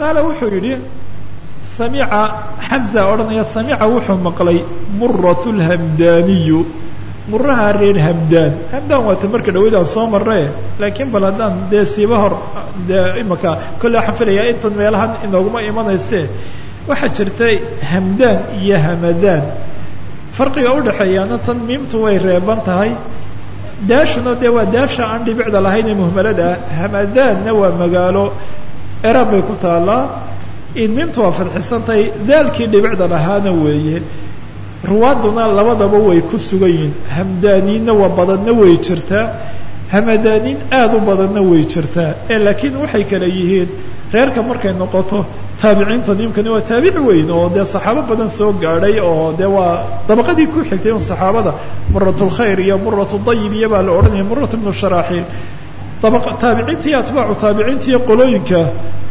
qaala wuxuu yidhi samica xamza odhanaya samica wuxuu maqlay murat lhamdaniyu muraha reer hamdaan. Hamdaan waata marka dhawaydaan soo marre laakiin bal haddaan dee siiba hor dee imaka kolle waxaan filayaa intan meelahan inooguma imanayse. Waxaa jirtay hamdaan iyo hamadaan. Farqiga udhaxeeyaana tan miimtu way reeban tahay. Daashuna dee waa daasha aan dhibicda lahayn ee muhmalada. Hamadaanna waa magaalo eraan bay ku taallaa. Miimtu waa fadxisantahay daalkii dhibicda lahaana weeye. Ruwaaduna labadaba way ku sugan yihiin. Hamdaaniinna waa badanna way jirtaa. Hamadaanin aada u badanna way jirtaa. Ee laakiin waxay kale yihiin reerka markay noqoto taabiciinta nimkani waa taabici weyn oo dee saxaabo badan soo gaadhay oo dee waa dabaqadii ku xigtay un saxaabada. Murat lkhayr iyo murat dayib iyo baa la odhanaya murat ibnu sharaaxiil taabiciintii atbaacu taabiciintiiyo qolooyinka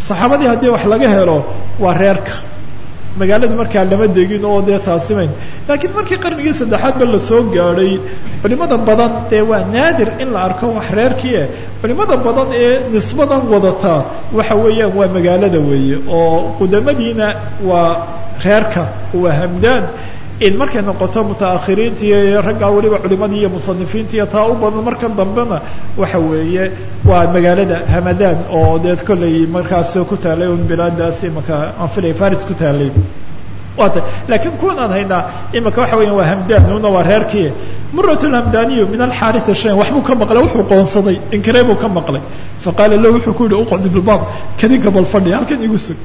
saxaabadii haddii wax laga helo waa reerka magaalada markaa lama degin oo dee taasimayn laakiin markii qarnigii saddexaad ba la soo gaadhay culimada badan dee waa naadir in la arko wax reerkii eh culimada badan ee nisbadan wadataa waxa weeyaan waa magaalada weeye oo qudamadiina waa reerka waa hamdaan in markay noqoto mutaakhiriinta iyo raggaa weliba culimadii iyo musanifiinta iyo taa u badan markan dambena waxa weeye waa magaalada hamadaan oo deed kollay markaas ku taalay un bilaadaas imaka aan filaya faris ku taalay wata laakiin kuwan aan haynaa imaka waxa weya waa hamdaan una waa reerkii. Murat lhamdaniyu min alxaarita shayn waxbuu ka maqlay wuxuu qoonsaday inkaree buu ka maqlay. Faqaala lahu wuxuu ku yihi uqcdi bilbaab kadinka bal fadhi halkan igu sug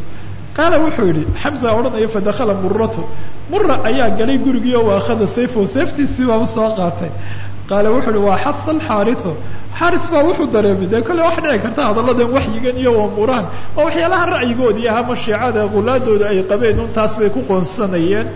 qaala wuxuu yihi xamsa odhanayo fadakala muratu mura ayaa galay gurigii oo akhada sayfo seeftiisii baaba soo qaatay. Qaala wuxuu uhi waa xasa alxaariu xaaris baa wuxuu dareemay dee kolle waxa dhici karta hadalladan waxyigan iyo waamurahan waa waxyaalaha ra'yigoodii ahama shiicada qulaadooda ay qabeen un taas bay ku qoonsanayeen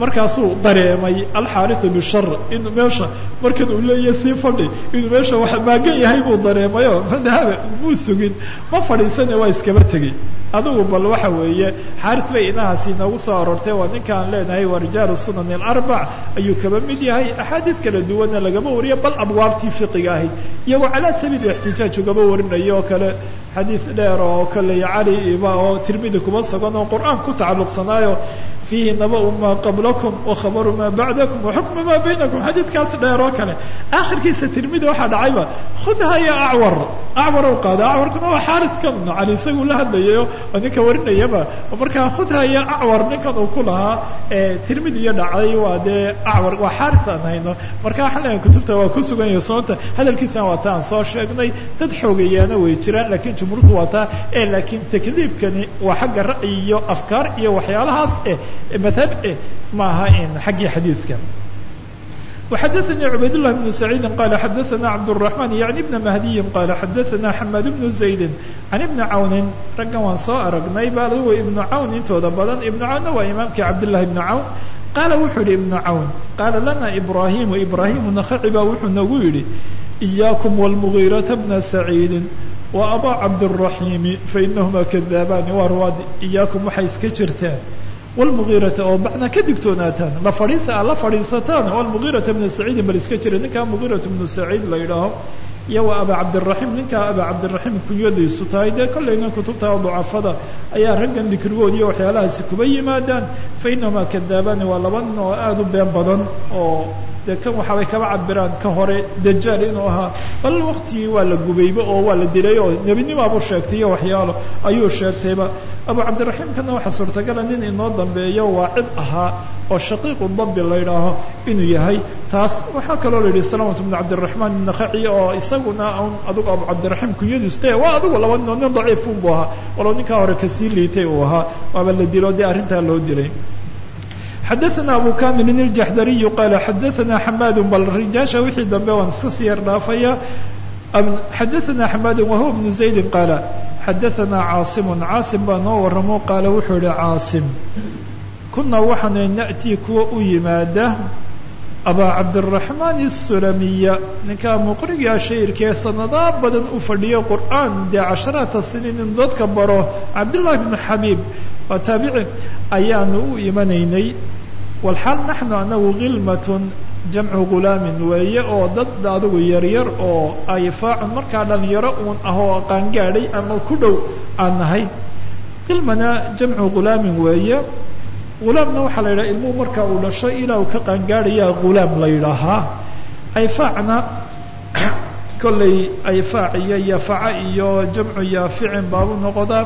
markaasuu dareemay alxaariu bishar inuu meesha markan uu leeyahay sii fadhi inuu meesha wax maagan yahay buu dareemayo fadahaba muu sugin. Ma fadhiisane waa iskaba tegey adigu bal waxa weeye xaaris bay inahaasi inoogu soo aroortay waa ninkaan leenahay waa rijaalu sunan alarbac ayuu kaba mid yahay. Axaadiis kala duwanna lagama wariyo bal abwaabtii fiqiga ahayd. Iyagoo calaa sabiil ixtijaaj ugaba warinayo oo kale xadiis dheer oo kale cali iba oo tirmidi kuma sugan oo qur'aan ku tacalluqsanaayo fiihi nabau maa qablakum wakhabaru maa bacdakum waxukmu maa baynakum xadiidkaas dheer oo kale akhirkiisa tirmidi waxaa dhacayba khudha ya acwar acwar u qaada acwarkuna waa xaariskan cali isagu la hadlayayo oo ninka warinayaba markaa khudha ya acwar ninkan uu ku lahaa tirmidi iyo dhacay waa dee acwar waa xaaris aan hayno marka waxaan leeyahay kutubta waa ku sugan yahay sababta hadalkiisana waa ta aan soo sheegnay dad xoogayaana way jiraan lakiin jumhuurtu waa taa laakiin takdiibkani waa xagga ra'yi iyo afkaar iyo waxyaalahaas eh madhab eh maaha in xaggii xadiidka وxadثnي عbayd لله بن سعيid qال xadثna cبدالرحمن yعnي بن مهدي qال xadثna حmاd بن زaيد عن بن cawni raggan waan soo aragnay ba adigu iبن cawn intooda badan iبن cawnna waa imaamkii cabdاللahi بن cawn qaala wuxuu yihi iبن cawn qaala lana إbrahim إbrahim نkhaci ba wuxuu nagu yihi إyاkم والمغيرة بن سعيid وأbا cabdالرaحيم fainahma kذاbani waa rwaadi إyaaكم waxay iska jirtaan wlmugiirata oo macnaa ka digtoonaataan la fadhiisa aad la fadhiisataan almugiirata bna saciidin bal iska jira ninkaa mugiirata bnu saciid la yidhaaho iyo waa aba cabdiraxiim ninkaa aba cabdiraxiim kunyadiisu tahay dee kollayna kutubta ducafada ayaa raggan dikrigood iyo waxyaalahaasi kuba yimaadaan fa inahumaa kadaabaani waa laba nin oo aada u been badan oo dee kan waxaabay kaba cabiraan ka hore dajaal inuu ahaa bal waktigii waa la gubayba oo waa la dilay oo nebinimaabuu sheegtay iyo waxyaalo ayuu sheegtayba abu cabdiraxiimkana waxaa suurtagala nin inoo dambeeyo waa cid ahaa oo shaqiiqu dabi la yidhaaho inuu yahay. Taas waxaa kaloo la yidhi salamat bnu cabdiraxmaan nakaci oo isaguna un adigu abu cabdiraxiim kunyadiisu te waa adigu laba nin oo nin daciifun buu ahaa walow ninkaa hore ka sii liitay uu ahaa. Waaba la dilo dee arrintaa loo dilay xadaana abu kamilin iljaxdariyu qaala xadaana xamaadu bal rijaasha wixii dambe waan iska sii yar dhaafaya xadaana xamaadu wahuwa bnu zaydin qaala xadaana caasimun caasim baa noo waramo qaala wuxuu yihi caasim kunaa waxaanu na'tii kuwa u yimaada aba cabdiraxmaan asulamiya ninkaa muqrigaa shayirkee sanadaa badan u fadhiyo qur'aan dee casharaata siniin in dadka baro cabdullahi bnu xabiib waa taabici ayaanu u imanaynay walxaal naxnu anagu khilmatun jamcu ghulaamin weeye oo dad adigu yaryar oo ay faacun markaa dhalinyaro uun ahoo qaangaadhay ama ku dhow aan nahay khilmana jamcu ghulaamin weeye ghulaamna waxaa la yidhaha ilmuhu marka uu dhasho ilaa uu ka qaangaadhayaa ghulaam la yidhaahaa ayfaacna kolley ayfaac iyo yafaca iyo jamcu yaaficin baabu noqodaa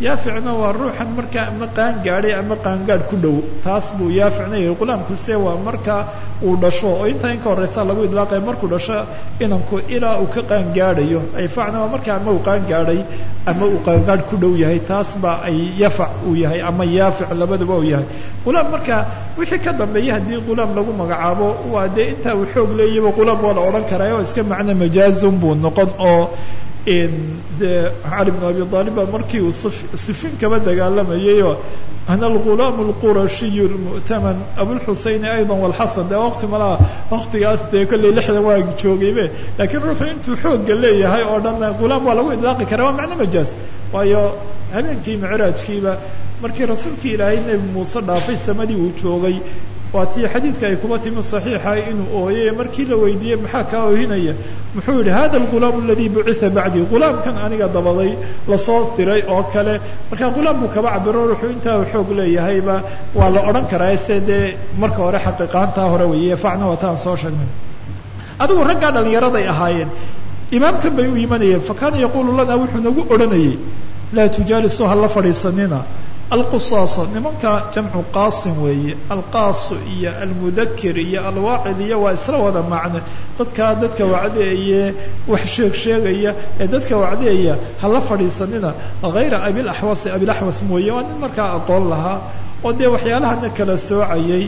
yaaficna waa ruuxan markaa ama qaangaadhay ama qaangaadh ku dhow. Taas buu yaaficna yahay ghulaamkuse waa marka uu dhasho. Oo intaa in ka horeysa lagu idlaaqaya markuu dhasho inanku ilaa uu ka qaangaadhayo ayfaacna waa markaa ama uu qaangaadhay ama uu qaangaadh ku dhow yahay taas ay yafac uu yahay ama yaafic labadaba uu yahay. Ghulaam marka wixii ka dambeeya haddii ghulaam lagu magacaabo waa dee intaa uu xoog leeyaba ghulaam waa la odhan karaa oo iska macno majaazun buu noqon oo cali bn abi aalib baa markii uu sifin kaba dagaalamayayoo ana algulaam lqurashiy lmu'taman abulxuseyni ayda walxasan de waqti malaha waqtigaas dee kolley lixdan waa joogaybe laakiin ruuxu intuu xooga leeyahay oo dhan ghulaam waa lagu idlaaqi karaa waa macno majaaz waayo habeenkii micraajkiiba markii rasuulkii ilaahay nebi muuse dhaafay samadii uu joogay waa tii xadiidka ay kuba timi saxiixahay inuu ooyay markii la weydiiyey maxaa kaa oohinaya? Muxuu yidhi hada alghulaam aladii bucitha bacdii. Ghulaamkan aniga dabaday la soo diray oo kale. Marka ghulaam buu kaba cabiro wuxuu intaa xoog leeyahayba waa la odhan karaa se dee marka hore xaqiiqaantaa hore weeye facna wataan soo sheegnay. Adigu raggaa dhallinyaraday ahaayeen imaamkan bay u imanayeen. Fa kaana yaquulu lana wuxuu nagu odhanayay laa tujaalisu ha la fadhiisanina alqusaasa nimanka jamcu qaasim weeye alqaasu iyo almudakir iyo alwaacid iyo waa isla wada macno dadkaa dadka wacdeeye wax sheeg sheegaya ee dadka wacdeeya hala fadhiisanina hayra abilaxwasi abilaxwas mooye waa nin markaa aqoon lahaa oo dee waxyaalahana kala soocayay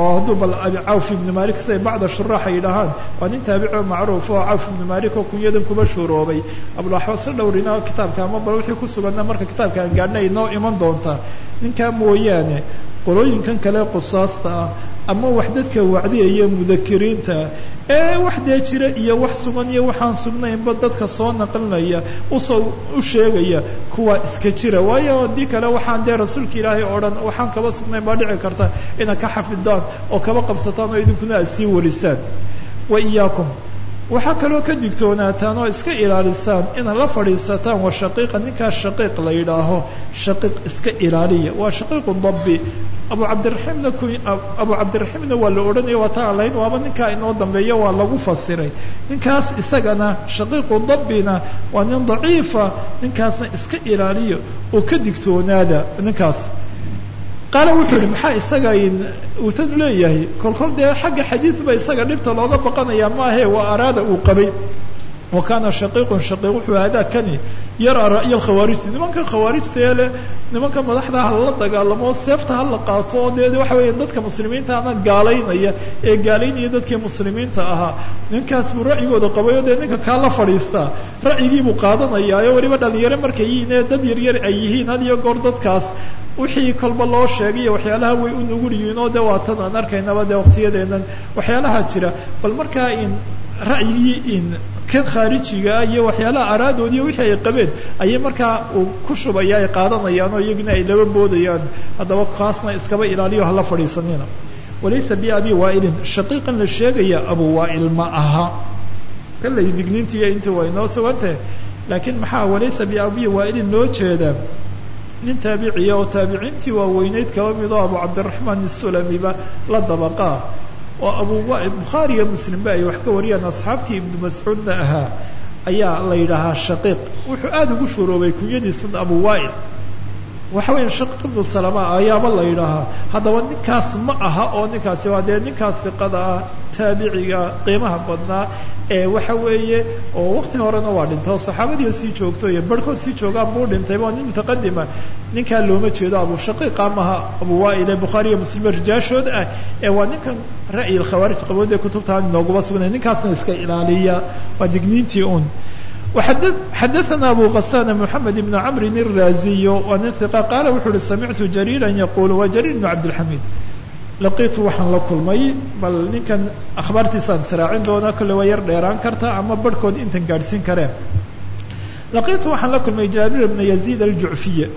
oo hadduu bal cawf ibnu malik siday bacda shuraax ay yidhahaan waa nin taabico macruuf oo cawf ibnu malik oo kunyadan kuba shuuroobay. Abulaxwasla dhowrina kitaabka ama bal wixii kusuganna marka kitaabka aan gaadhnay inoo iman doontaa. Ninkaa mooyaane qolooyinkan kale qusaasta ah ama wax dadka wacdiyaya mudakiriinta ee wax dee jira iyo wax sugan iyo waxaan sugnaynba dadka soo naqlinaya u soo u sheegaya kuwa iska jira. Waayo haddii kale waxaan dee rasuulka ilaahay oo dhan waxaan kaba sugnayn baa dhici karta inaad ka xafidaan oo kaba qabsataan oo idinkuna aad sii warisaan wa iyaakum waxaa kaloo ka digtoonaataan oo iska ilaalisaan inaad la fadhiisataan wa shaqiiqa ninkaas shaqiiq la yidhaaho. Shaqiiq iska ilaaliya. Waa shaqiiqu dabbi. Abu cabdiraxiimna abu cabdiraxiimna waa la odhanaya waa taa lahayn waaba ninkaa inoo dambeeya waa lagu fasiray. Ninkaas isagana shaqiiqu dabbina waa nin daciifa. Ninkaasna iska ilaaliya oo ka digtoonaada ninkaas qaala wuxuu yihi maxaa isaga uu tan leeyahay? Kolkol dee xagga xadiid isaga dhibta looga baqanaya maahe waa araada uu qabay wa kaana shaqiiqun shaqiiq wuxuu hadaa kani yaraa ra'ya alkhawaarijti nimanka khawaarijta ee leh nimanka madaxda hala dagaalamo seefta hala qaato oo dee waxa weeya dadka muslimiinta ana gaalaynaya ee gaalaynaya dadkii muslimiinta ahaa ninkaas buu ra'yigooda qabay oo dee ninka kaa la fadhiistaa ra'yigiibuu qaadanaya oo weliba dhalinyaro markay yihiin ee dad yaryar ay yihiin had iyo goor dadkaas wixii kolba loo sheegayo waxyaalaha way u nugul yihiin oo de waatan aan arkaynaba de waqtiyadeenan waxyaalaha jira bal markaa in ra'yigii in kan khaarijiga iyo waxyaalaha araadoodiiyo wixii ay qabeen ayay markaa uu ku shubaya ay qaadanayaan oo iyagina ay laba boodayaan. Haddaba kaasna iskaba ilaaliyo hala fadhiisanina. Walaysa biabi waailin shaqiiqan la sheegaya abu waail ma aha. Kallay digniintiiyo intii waa inoo sugantah laakiin maxaa walaysa biabi waailin loo jeedaa nin taabiciya oo taabiciintii waaweyneyd kaba mid oo abu cabdiraxmaan isulamiba la dabaqaa oo abu bukhaari iyo muslimba ay wax ka wariyaan asxaabtii ibnu mascuudna ahaa ayaa la yidhaahaa shaqiiq. Wuxuu aada ugu shuuroobay kunyadiisan abu waail waxa weya shaqiiq ibnu salama ayaaba la yidhaahaa. Haddaba ninkaas ma aha oo ninkaasi waa dee ninkaas fiqada ah taabiciga qiimaha badnaa ee waxa weeye oo waqti horena waa dhintay oo saxaabadiia sii joogto iyo barhkood sii joogaan buu dhintay waa nin mutaqadima ninkaa looma jeedo abu shaqiiqa maha abu waail ee bukhaari iyo rijaashood ah ee waa ninkan ra'yi khawaarij qabood ee kutubtaan inooguma sugnay. Ninkaasna iska ilaaliya waa digniintii un xadaثna abu غasان mحamed بn cmri الraziy waa nin ثiqa qaala wuxuu uhi samictu jariira yaqul wa jariir بn cabdالxamid laqiitu waxaan la kulmay bal ninkan akhbaartiisaan israacin doonaa kolle waa yar dheeraan karta ama barhkood intan gaadhsiin kareen laqiitu waxaan la kulmay jaabir bna yaziid aljucfiy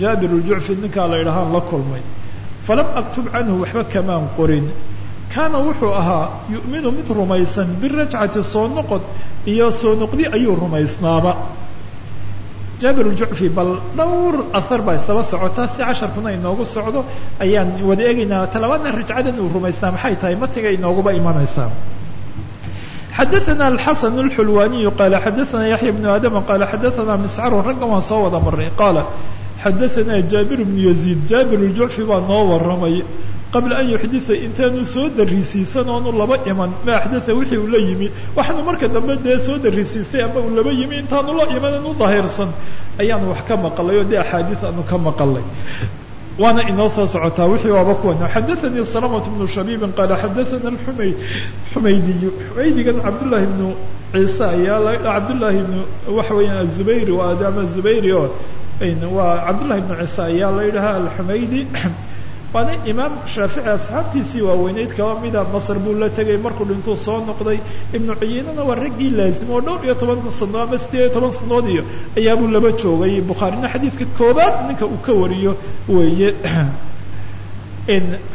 jaabir اljucfi ninkaa la idhahaan la kulmay falam aktub canhu waxba kamaan qorin kaana wuxuu ahaa yu'minu mid rumaysan birajcati soo noqod iyo soo noqdi ayuu rumaysnaaba. Jaabir uljucfi bal dhowr ahar baa isdaba socota si casharkuna inoogu socdo ayaan wada eegaynaa talabaadna rajcadan uu rumaysnaa maxay tahay? Matiga inooguba imanaysaa. Xadaana alxasan alxulwaniyu qaala xadaana yaxya bnu aadama qaala xadaana miscaru raggan waan soo wada maray. Qaala xadaana jaabir bnu yaziid jaabir uljucfi baa noo qabla an yuxdisa intaanu soo darisiisan oonu laba iman ma axdaa wixii uu la yimi waxaanu marka dambe dee soo darisiistay ama uu laba yimi intaanu la imanan u daahirsan. Ayaanu wax ka maqalay oo dee axaadiis aanu ka maqalay. Waana inoo soo socotaa wixii waaba kuwana xadaanii salamatu bnu shabiibin qaala xadaana xumay xumaydiyu xumaydigan cabdullaahi bnu ciise ayaa cabdullaahi bnu waxa weeyaan azubayri waa adaama zubayri oo waa cabdullahi bnu ciise ayaa waana imaam shaafici asxaabtiisii waaweyneyd kaba mida masr buu la tegay markuu dhintuu soo noqday. Ibnu cuyeynana waa raggii laazim oo dhowr iyo toban sano ama sideed iyo toban sanood iyo ayaabuu laba joogay. Bukhaarina xadiidka koobaad ninka uu ka wariyo weeye.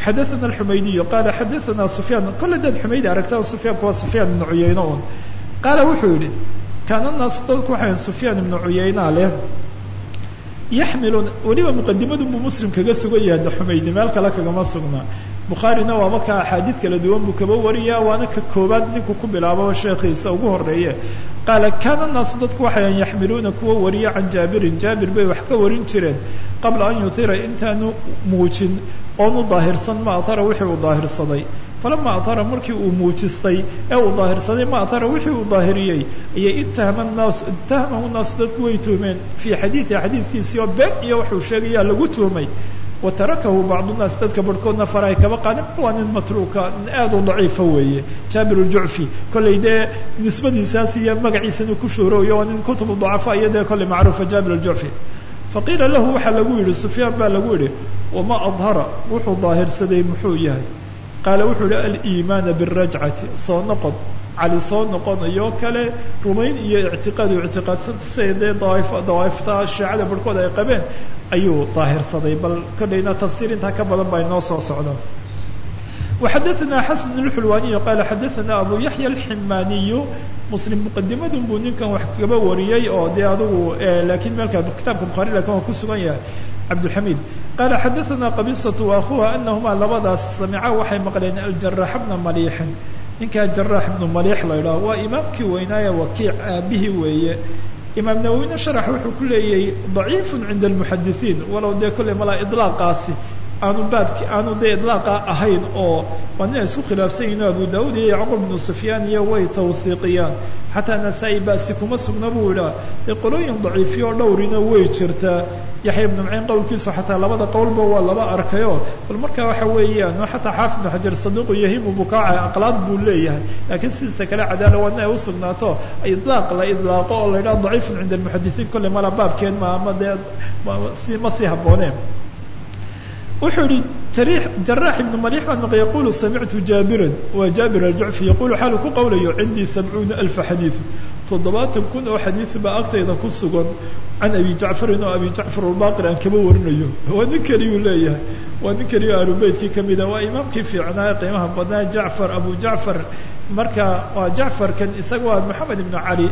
Xadaثana alxumaydiyu qaala xadaثana sufyaan. Kole daad xumaydi aragtaa sufyaanku waa sufyaan ibnu cuyeyne un. Qaala wuxuu yihi kaana naasu dadku waxay sufyaan ibnu cuyeyna leh yaxmilun weliba muqadimadun buu muslim kaga sugan yahay da xumaydi meel kale kagama sugnaa bukhaarina waaba ka axaadiid kala duwan buu kaba wariyaa waana ka koobaad ninku ku bilaababa sheekhiisa ugu horeeye qaala kaana naasu dadku waxayan yaxmiluuna kuwa wariya can jaabirin jaabir bay wax ka warin jireen. Qabla an yuhira intaanu muujin oonu daahirsan ma atara wixii uu daahirsaday falama atara markii uu muujistay ee uu daahirsaday ma atara wixii uu daahiriyey ayay itahama naasu itahamahu naasu dadku way tuhmeen fii xadiidi xadiidkiisii oo been iyo wuxuu sheegayaa lagu tuhmay wa tarakahu bacdu naas dadka barhkoodna farahay kaba qaadin waa nin matruuka aad u daciifa weeye jaabir ljucfi kollay dee nisbadiisaas iyo magaciisana ku shuhrooyo waa nin kutubu dacafa iyo dee kollay macruufa jaabir ljucfi faqiila lahu waxaa lagu yidhi sufyaan baa lagu yidhi wama adhara wuxuu daahirsaday muxuu yahay qaala wuxuu yihi aliimaana birajcati soo noqon cali soo noqonayoo kale rumayn iyo ictiqaad u ictiqaadsan siday dee dawaaif dawaa'ifta shiicada barhkood ay qabeen ayuu daahirsaday bal kollayna tafsiir intaa ka badan baa inoo soo socda وxadaثna xasan الxulwaniyu qaala xadaثna abu yaحya الximaniyu muslim muqadimadun buu ninkan wax kaba wariyey oo dee adugu lakiin meelka kitaabka bukhaari lakin waa ku sugan yahay cabdilxamiid qaala xadaana qabisatu akhuha anahumaa labadaas samica waxay maqleen aljarax bna maliixin ninkaa jaraax ibnu maliix la ydhaho waa imaamkii weynaaye wakiic aabihii weeye imaam nawawina sharax wuxuu ku leeyay daciifu cinda almuxadisiin walow dee kolley malaa ilaaqaasi aanu baabki aanu dee idlaaqa ahayn oo waa ay isku khilaafsan yihiin abu daud iyo yacquub ibnu sufyaan iyo way tawhiiqiyaan xataa nasaa-i baasi kuma sugna buu idhaa dee qolooyin daciifiyo dhowrina way jirtaa. Yaxya ibnu maciin qowlkiisu xataa labada qowlba waa laba arkayo. Bal markaa waxa weeyaan xataa xaafid ibnu xajar saduuqu yahimu bukaaca aqlaad buu leeyahay. Laakiin sidiisa kale cadaala waa nin ay usugnaato idlaaq la idlaaqo oo la yidhaha daciifun cinda almuxadisiin kolley mala baabkeen ma dee si ma sii habooneen wuxuu yihi jariix jarax ibnu malix baan maqay yaqulu samictu jaabiran waa jaabir aljucfi yaqulu xaalu ku qowlayo cindii sabcuuna alfa xadiid toddobaatan kun oo xadiid baa agtayda ku sugan can abi jacfarin oo abi jacfar albaqir aan kaba warinayo waa nin keliyuu leeyahay waa nin keliyo ahlubeytkii kamida waa imaamkii fiicnaa qiimaha badnaa jacfar abu jacfar marka waa jacfarkan isaga waa maxamed ibnu cali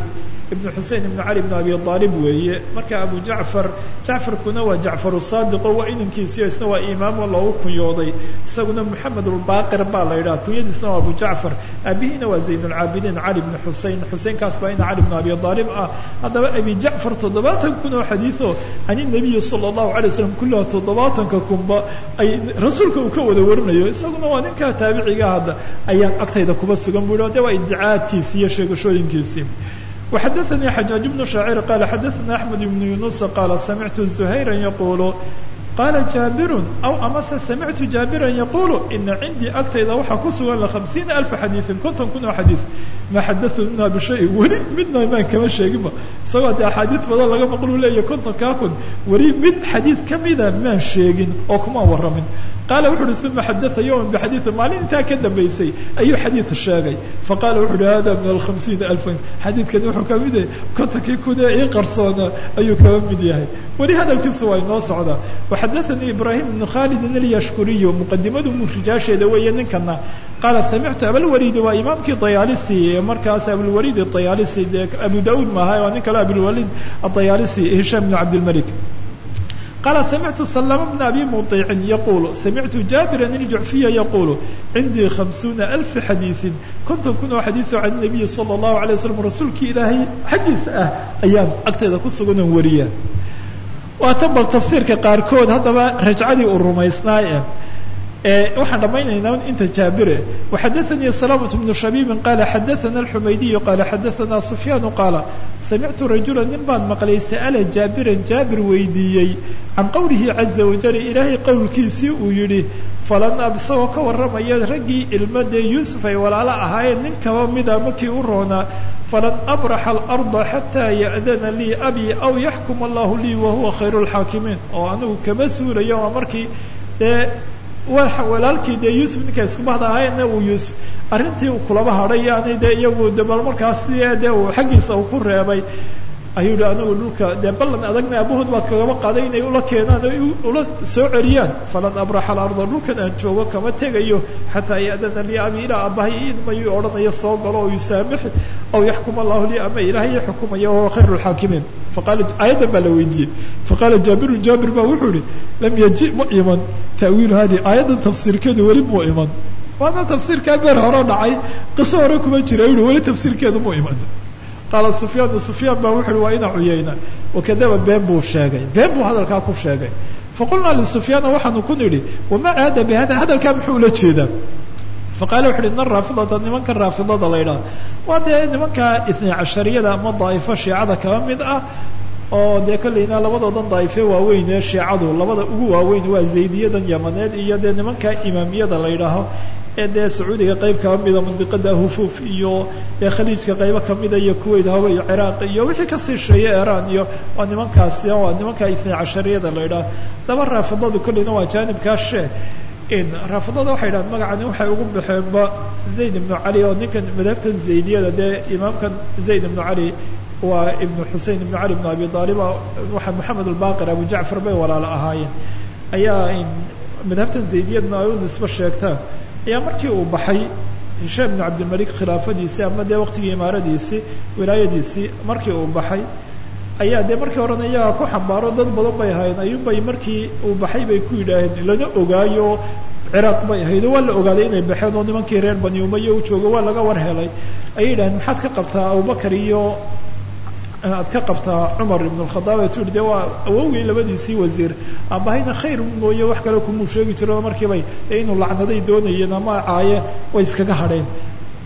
ibnu xusein ibnu cali ibnu abi aalib weeye. Marka abu jacfar jacfarkuna waa jacfaru saadiqo waa inankiisiyo isna waa imaamo loogu kunyooday isaguna moxamed ulbaqir baa la yidhaha kunyadiisna waa abu jacfar aabihiina waa zayn lcaabidiin cali bnu xusein xuseinkaas baa ina cali bnu abi aalib ah. Haddaba abi jacfar toddobaatan kun oo xadiido can inabiyi sala allahu alay waslam kullaha toddobaatanka ay rasuulka uu ka wada warinayo. Isaguna waa ninkaa taabiciga hadda. Ayaan agtayda kuba sugan bu de waa iddicaadkiisi iyo sheegashooyinkiisii وxadaثnي xajaaج بن شhaacيr qala xadaثna أحmed بن yuنuس qaala samictu زuhayra yaqulu qaala jaabiru aw amase samictu jaabiran yaqulu ina cindii agtayda waxaa ku sugan لخamسiina ألفa xadiiثin konton kun oo xadiiث ma xadaثna bishay weli midna maan kama sheeginba isagoo de axaadiiث badan laga maqlu leeyahy kontonkaa kun weli mid xadiiث kamida maan sheegin oo kuma waramin qaala wuxu uhi uma xadaa yowma bixadiiin maalin intaa ka dambaysay ayuu xadiid sheegay. Faqala wuxu uhi hada min alhamsiina alfan. Xadiidkani wuxuu ka mid yahay kontonkii kun ee ii qarsoona ayuu kaba mid yahay. Weli hadalkiisu waa inoo socdaa waxadaanii ibraahim ibnu khalidin alyashkuriyu muqadimadu mu rijaasheeda weeye ninkana qaala samictu abalwalidi waa imaamkii dayaalisi. Markaas abulwalid dayaalisi dee abu daud maaha waa nin kale abulwalid adayaalisi hishaam bn cabdilmalik qaala samictu salama bna abi muطicin yaquulu samictu jaabiran iljucfiya yaquulu cindii hamsuuna alfa xadiiin konton kun oo xadiioo can nabiyi sala allahu alay waslam rasuulkii ilaahay xaggiisa ah ayaan agteeda ku suganan wariya waatan bal tafsiirka qaarkood haddaba rajcadii uu rumaysnaaye waxaan dhamaynaynaa inta jaabire. Waxadaanii salaamة bnu shabiibin qaala xadaana alxumaydiyu qaala xadaana sufyaanu qaala. Samictu rajula nin baan maqlay sa'ala jaabiran jaabir weydiiyey can qowlihi caza wajal ilaahay qowlkiisii uu yihi falan isagoo ka warramaya raggii ilmadee yuusuf ay walaalo ahaayeen nin kaba mida markii u roonaa falan abraxa alarda xataa ya'dana lii abi aw yaxkum allahu lii wahuwa khayru lxaakimiin oo anigu kama suulayo waa markii dee walaalkii dee yuusuf ninka iskumahda ahaayna uu yuusuf arrintii uu kulaba hadhay yani dee iyagu de bal markaas dee uu xaggiisa uu ku reebay. Ayuu yihi anigu dhulka dee ballan adagna abahood baa kagaba qaaday inay ula keenaan o ula soo celiyaan falan abraxa alarda dhulkan aan joogo kama tegayo xataa ya'dana lii abi ilaa abahay idmayuu odhanayo soo galo oo yusaamixi aw yaxkum allahu lii ama ilaahay xukumaya wahuwa khayru lxaakimiin faqaala aayaddan baa la weydiiyey faqaala jaabirun jaabir baa wuxuu yihi lam yaji ma iman ta'wiilu hadi aayaddan tafsiirkeedu weli muu iman waana tafsiirkaa beer hore dhacay qiso hore kuma jira yihi weli tafsiirkeedu muu iman qaala sufyaanu sufyaan baa wuxu uhi waa ina cuyayna wakadaba been buu sheegay been buu hadalkaa ku sheegay faqulnaa lisufyaana waxaanu ku nidhi wamaa aada bihada hadalkaa muxuu ula jeedaa faqala wuxu uhi ina raafidata nimanka raafidada la ydhaha waa dee nimanka itnay cashariyada ama daa'ifo shiicada kaba mid ah oo dee kolleyna labadoodan daa'ife waaweyn ee shiicadu labada ugu waaweyn waa zaydiyadan yamaneed iyo dee nimanka imaamiyada la yidhaaho ee dee sacuudiga qayb kaba mida mandiqada hufuuf iyo dee khaliijka qaybo kamida iyo kuwait hawa iyo ciraaq iyo wixii ka sii sheeye iran iyo waa nimankaasi waa nimanka itnay cashariyada la yidhaha daba raafidadu kolleyna waa jaanibkaa shee raafidada waxay dhahan magacani waxay ugu baxeenba zayd ibnu cali oo ninkan madhabtan zaydiyada dee imaamkan zayd ibnu cali waa ibnu xusein ibnu cali ibnu abi aalib waa moxamed albaqir abu jacfar bay walaalo ahaayeen. Ayaa madhabtan zaydiyadna ay u nisbo sheegtaan ayaa markii uu baxay hishaam ibnu cabdilmalik khilaafadiisii ama dee waqtigii imaaradiisii wilaayadiisii markii uu baxay ayaa dee markii horena iyagaa ku xambaaro dad badan bay ahaayeen. Ayuunbay markii uu baxay bay ku yidhaaheen lana ogaayo ciraaq bay ahaydo waa la ogaaday inay baxeen oo nimankii reer bani umaya u joogo waa laga war helay. Ayay yidhaheen maxaad ka qabtaa abubakar iyo aad ka qabtaa cumar ibn اkhadaab ay tu yihi de waa awowgay labadiisii wasiir. Aabahayna khayr mooye wax kale kumuu sheegi jiro markiibay ee inuu lacnaday doonayeen ama caaye way iskaga hadheen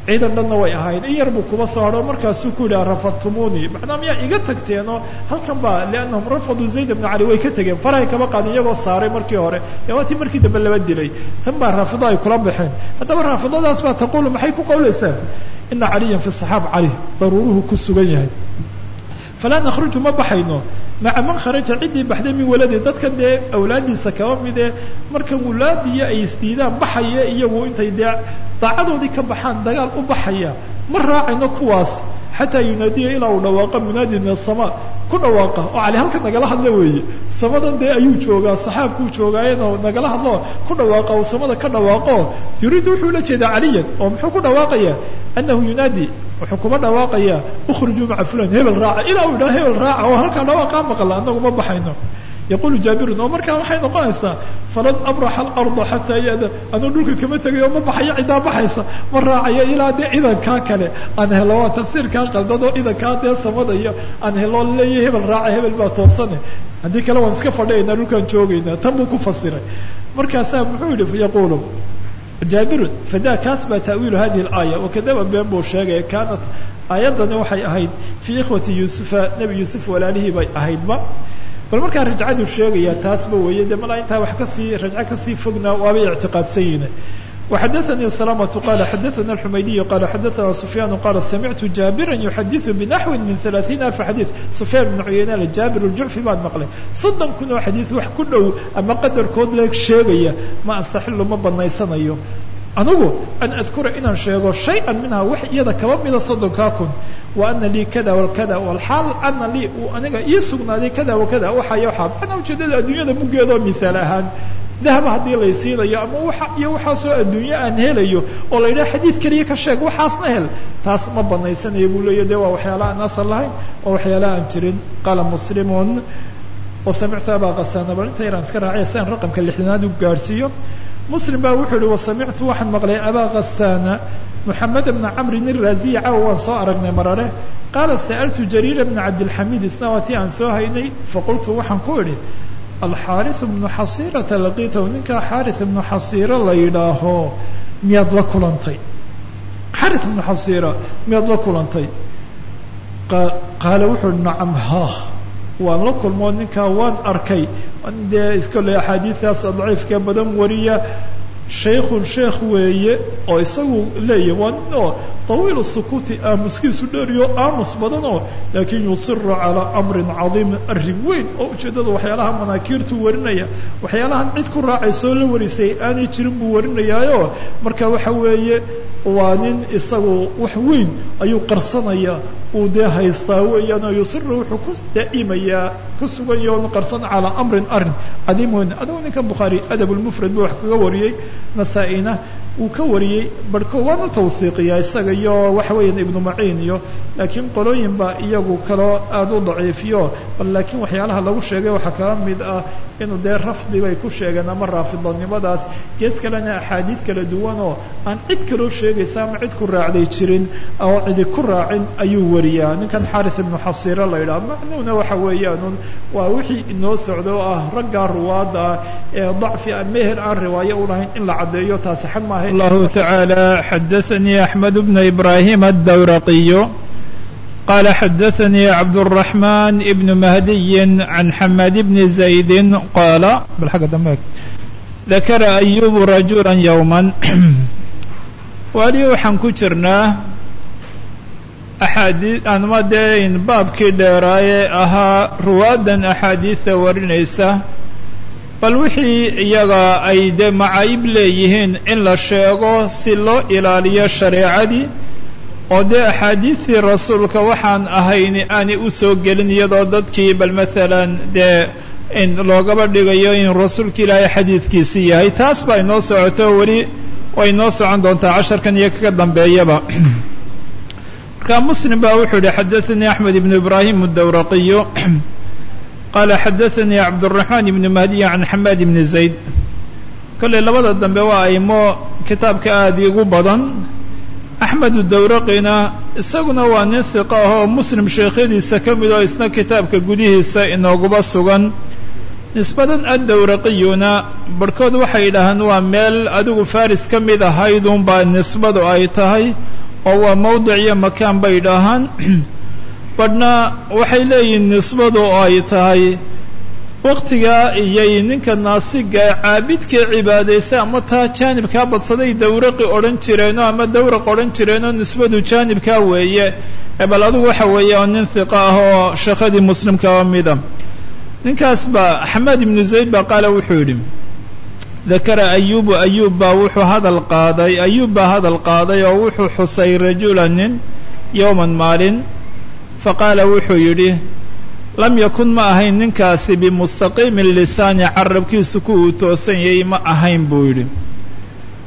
ciidan dhanna way ahaayeen in yar buu kuba soo hadho markaasuu ku yidhaha rafadtumuni macnaa miyaa iga tagteenoo halkan ba liannahum rafaduu zayd ibna cali way ka tegeen farahay kaba qaadeen iyagoo saaray markii hore. Ee waa tii markii dambe laba dilay. Tan baa raafido ay kula baxeen. Haddaba raafidadaas baa taqulu maxay ku qawlaysaa ina caliyan fi saxaab cali daruuruhu ku sugan yahay. Falaa nakhruju ma baxayno maca man kharaja ciddii baxday min waladi dadkan dee awlaadiisa kaba midee marka wulaadiya ay isdiidaan baxaya iyagu intay dee daacadoodii ka baxaan dagaal u baxaya ma raacayno kuwaas. Xataa yunaadiya ilaa uu dhawaaqa munaadi min asama ku dhawaaqa oo cali halka nagala hadla weeye. Samadan dee ayuu joogaa saxaabkuu joogaayen oo nagala hadlo ku dhawaaqa uu samada ka dhawaaqo. Yuriidu wuxuu ula jeedaa caliyan oo muxuu ku dhawaaqaya? Anahu yunaadi wuxuu kuma dhawaaqaya ukhrujuu maca fulan hebel raaca. Ilaa uu yidhaha hebel raaca oo halkaa dhawaaqaa maqla anagu ma baxayno. Yaqulu jaabirun oo markaa waxay noqonaysaa falan abraxa alarda xataa yada. Anuu dhulka kama tegayo ma baxayo ciddaa baxaysa. Ma raacayo ilaa dee idankaa kale. Aan helo waa tafsiirkaa qaldado idankaa dee samada iyo aan helo leeya hebel raaca hebel baa toosane haddii kale waan iska fadhiyaynaa dhulkaan joogaynaa tan buu ku fasiray. Markaasaa muxuu yihi yaqulu jaabirun fada kaas baa ta'wiilu hadihi اlaaya wakadaba been buu sheegaya kaanat aayaddani waxay ahayd fii ikhwati yuusufa nebi yuusuf walaalihii bay ahaydba bal markaa rajcadu sheegaya taasba weeye de malaa intaa wax ka sii rajco ka sii fogna waabay ictiqaadsan yihiin وxadثnي سلامة qال xadثna الحmaydiي qال xadثna سفyان qال samعtu jاabirا يxadiث بنaحو min ثaلaثيiن ألف xadيث سفyاn بن cuyayna jاabir الjuعفي baan maqlay soddon kun oo xadيث wax ku dhow ama qadarkood le sheegaya ma astaxilu ma banaysanayo anugu an adkura inaan sheego شhayئa minha wax iyada kaba mida soddonkaa kun wa ana lii kada wakada wlxaal ana lii uu aniga ii sugnaaday kada wakada waxayo waxaa macnaa ujeedada adduunyada muggeedoo mihaal ahaan dahaba haddii laysiinayo ama waxa iyo waxaasoo adduunye aan helayo oo la yidhaha xadiid keliya ka sheeg waxaasna hel taas ma banaysanaya buu leeya de waa waxyaalaha aan asal lahayn oo waxyaalaha aan jirin. Qaala muslimun wasamictu abaa kasana bal inta yaraan iska raaciya si aan raqamka lixdanaad u gaadhsiiyo muslim baa wuxuu yihi wasamictu waxaan maqlay abaa kasana moxamed bna camrin iraaziya caawa waan soo aragnay marare. Qaala sa'altu jariira bna cabdilxamiid isna waa tii aan soo haynay. Faqultu waxaan ku idhi alxaaris ibnu xasiirata laqiitahu ninkaa xaaris ibnu xasiira la yidhaaho miyaad la kulantay xaaris ibnu xasiira miyaad la kulantay qaala wuxuui nacam haa waan la kulmoo ninkaa waan arkay dee iskole axaadiistaas daciifka badan wariya shaykhun sheekh weeye oo isagu leeyahy waa nin oo tawiil sukuuti aamuskiisu dheeriyo aamus badan oo laakiin yusiru calaa amrin cadiimin arrin weyn oo ujeeddada waxyaalaha manaakiirtuu warinaya. Waxyaalahan cid ku raacaysoo la warisay aanay jirin buu warinayaayo. Marka waxa weeye waa nin isagu wax weyn ayuu qarsanaya. Uu dee haystaa weeyaan yusiru wuxuu ku daa'imayaa ku suganyaho nu qarsan calaa amrin arrin. Cadiim weyn adigu ninkan bukhaari adab buu wax kaga wariyey. Nasaa-ina uu ka wariyey barhko waanu tawhiiqiyaa isaga iyo waxa weeyaan ibnu maciin iyo laakiin qolooyin baa iyagu kaloo aada u daciifiyo. Bal laakiin waxyaalaha lagu sheegay waxaa kala mid ah inuu dee rafdi bay ku sheegeen ama raafidonimadaas gees kalena axaadiid kala duwan oo aan cid kaloo sheegaysa ama cid ku raacday jirin oo cidi ku raacin ayuu wariyaa. Ninkan xaris ibnu xasiro la yidhaha macnuuna waxa weeyaanun waa wixii inoo socda oo ah raggaa ruwaada ah ee dacfi meher aan riwaayo u lahayn in la caddeeyo taasi xag maaha الله تعالى حدثني أحمد بن إبراهيم الدورقي قال حدثني عبد الرحمن بن مهدي عن حماد بن زيد قال بالحق دمك ذكر أيوب رجلا يوما wali waxaan ku jirnaa axaadii anma dee in baabkii dheeraaye ahaa ruwaadan axaadiida warinaysa bal wixii iyaga ay dee macaayib leeyihiin in la sheego si loo ilaaliyo shareecadii oo dee axaadiistii rasuulka waxaan ahayn aanay u soo gelin iyadoo dadkii bal maalan dee in loogaba dhigayo in rasuulka ilaahay xadiidkiisii yahay. Taas inoo socoto weli way noo socon doontaa casharkan iyo kaga dambeeyaba. Marka muslim baa wuxuu yihi xadaanii axmed ibnu ibraahim adawraqiyo qala xadaثanii cabdالرaحman ibn mahdiy can xamaad ibn zayd kolley labada dambe waa aimo kitaabka aada igu badan axmed dawraqina isaguna waa nin hiqa ah oo muslim sheekhyadiisa ka mid oo isna kitaabka gudihiisa inooguba sugan nisbadan addawraqiyuna barhkood waxay yidhaahaan waa meel adigu faris ka mid ahaydun baa nisbadu ay tahay oo waa mawdic iyo makaan bay yidhaahaan badhna waxay leeyihiin nisbadu oo ay tahay waktigaa iyay ninka naasiga ee caabidkee cibaadaysay ama taa jaanibkaa badsaday dawraqi odhan jireenoo ama dawraq odhan jireenoo nisbadu jaanibkaa weeye. Ee bal adigu waxa weeye oo nin hiqa ah oo sheekhadii muslimkaba mida ninkaas baa xamaad ibnu zayd baa qaala wuxuu yidhi dakara ayubu ayuub baa wuxuu hadal qaaday ayuub baa hadal qaaday oo wuxuu xusay rajula nin yowman maalin faqaala wuxuu yidhi lam yakun ma ahayn ninkaasi bimustaqiimi lisaani carabkiisu ku uu toosan yahay ma ahayn buu yidhi.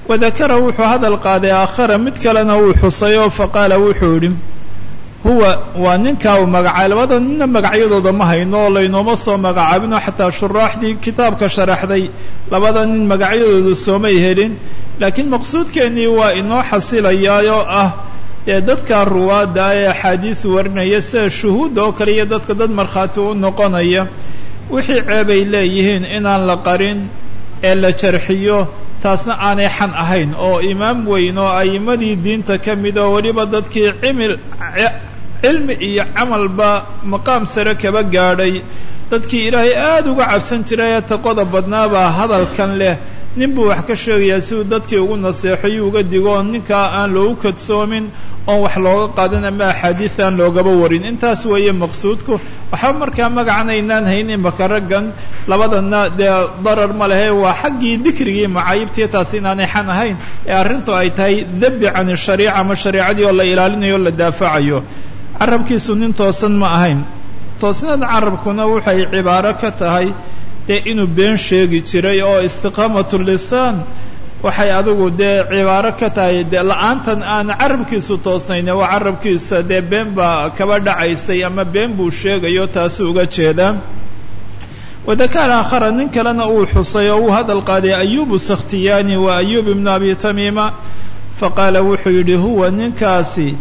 Wadakara wuxuu hadal qaaday aakhara mid kalena wuu xusay oo faqaala wuxuu yidhi huwa waa ninkaa uu magacaay labada ninna magacyadooda ma hayno oo laynooma soo magacaabino xataa shuraaxdii kitaabka sharaxday labada nin magacyadooda soomay helin laakiin maqsuudkeennii waa inoo xasilayaayoo ah ee dadka ruwaadda ee axaadiis warinaya sida shuhuudda oo kale iyo dadka dad markhaati u noqonaya wixii ceebay leeyihiin inaan la qarin ee la jarxiyo taasna aanay xan ahayn oo imaam weyn oo a'imadii diinta ka mid oo weliba dadkii cimil cilmi iyo camalba maqaam sare kaba gaadhay. Dadkii ilaahay aada uga cabsan jiray ee taqoda badnaabaa hadalkan leh nin buu wax ka sheegayaa si uu dadkii ugu naseexayo uga digo oo ninkaa aan loogu kadsoomin oon wax looga qaadan ama axaadiis aan loogaba warin. Intaas weeye maqsuudku waxba markaa magacan aynaan hayn imaka raggan labadana dee darar ma lehe waa xaggii dikrigii macaayibtii taas inaanay xan ahayn ee arrintu ay tahay debi can shariica ama shareicadii oo la ilaalinayo o la daafacayo. Carabkiisu nin toosan ma ahayn. Toosnada carabkuna waxay cibaaro ka tahay dee inuu been sheegi jiray oo istiqaamatu lisaan waxay adigu dee cibaaro ka tahay dee la'aantan aan carabkiisu toosnayn waa carabkiisa dee been baa kaba dhacaysay ama been buu sheegayo taasuu uga jeedaa wadakar aakhara nin kalena uu xusay oo uu hadal qaaday ayubu sakhtiyaani wa ayub ibnu abi tamiima faqaala wuxuu yidhi huwa ninkaasi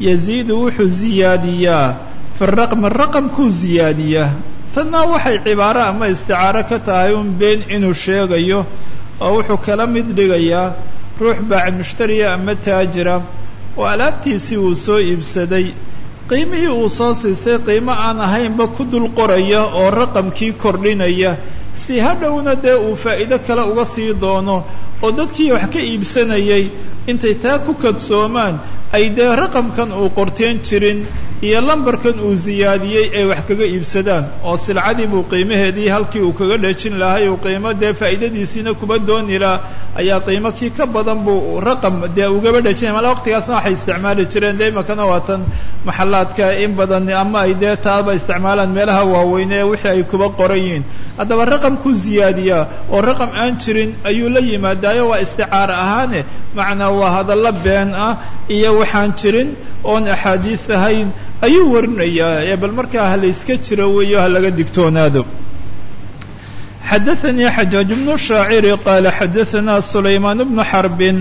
yaziidu wuxuu ziyaadiyaa fi raqmi raqamkuu ziyaadiyaa tanna waxay cibaaro ama isticaaro ka tahay un been inuu sheegayo oo wuxuu kala mid dhigayaa ruux baac mushtariya ama taajira oo alaabtiisii uu soo iibsaday. Qiimihii uu soo siistay qiimo aan ahaynba ku dul qoraya oo raqamkii kordhinaya si hadhowna dee uu faa'iido kale uga sii doono oo dadkii wax ka iibsanayay intay taa ku kadsoomaan ay dee raqamkan uu qorteen jirin iyo lambarkan uu ziyaadiyey ay wax kaga iibsadaan oo silcadii buu qiimaheedii halkii uu kaga dhejin lahay uu qiimo dee faa'iidadiisiina kuba dooni laha ayaa qiimo kii ka badan buu raqam dee ugaba dhejinaya mala waqtigaasna waxay isticmaali jireen dee imakana waatan maxalaadka in badan ama ay dee taaba isticmaalaan meelaha waaweyne ee wixii ay kuba qoran yihiin. Haddaba raqamkuu ziyaadiyaa oo raqam aan jirin ayuu la yimaadaayo waa isticaaro ahaane macnaa waa hadallo been ah iyo waxaan jirin oon axaadiis ahayn ayuu warinayaa ee bal markaa ha layska jiro weeyo ha laga digtoonaado xadaثanii xajaaj bnu shaaciri qaala xadaثana sulaymaan bnu xarbin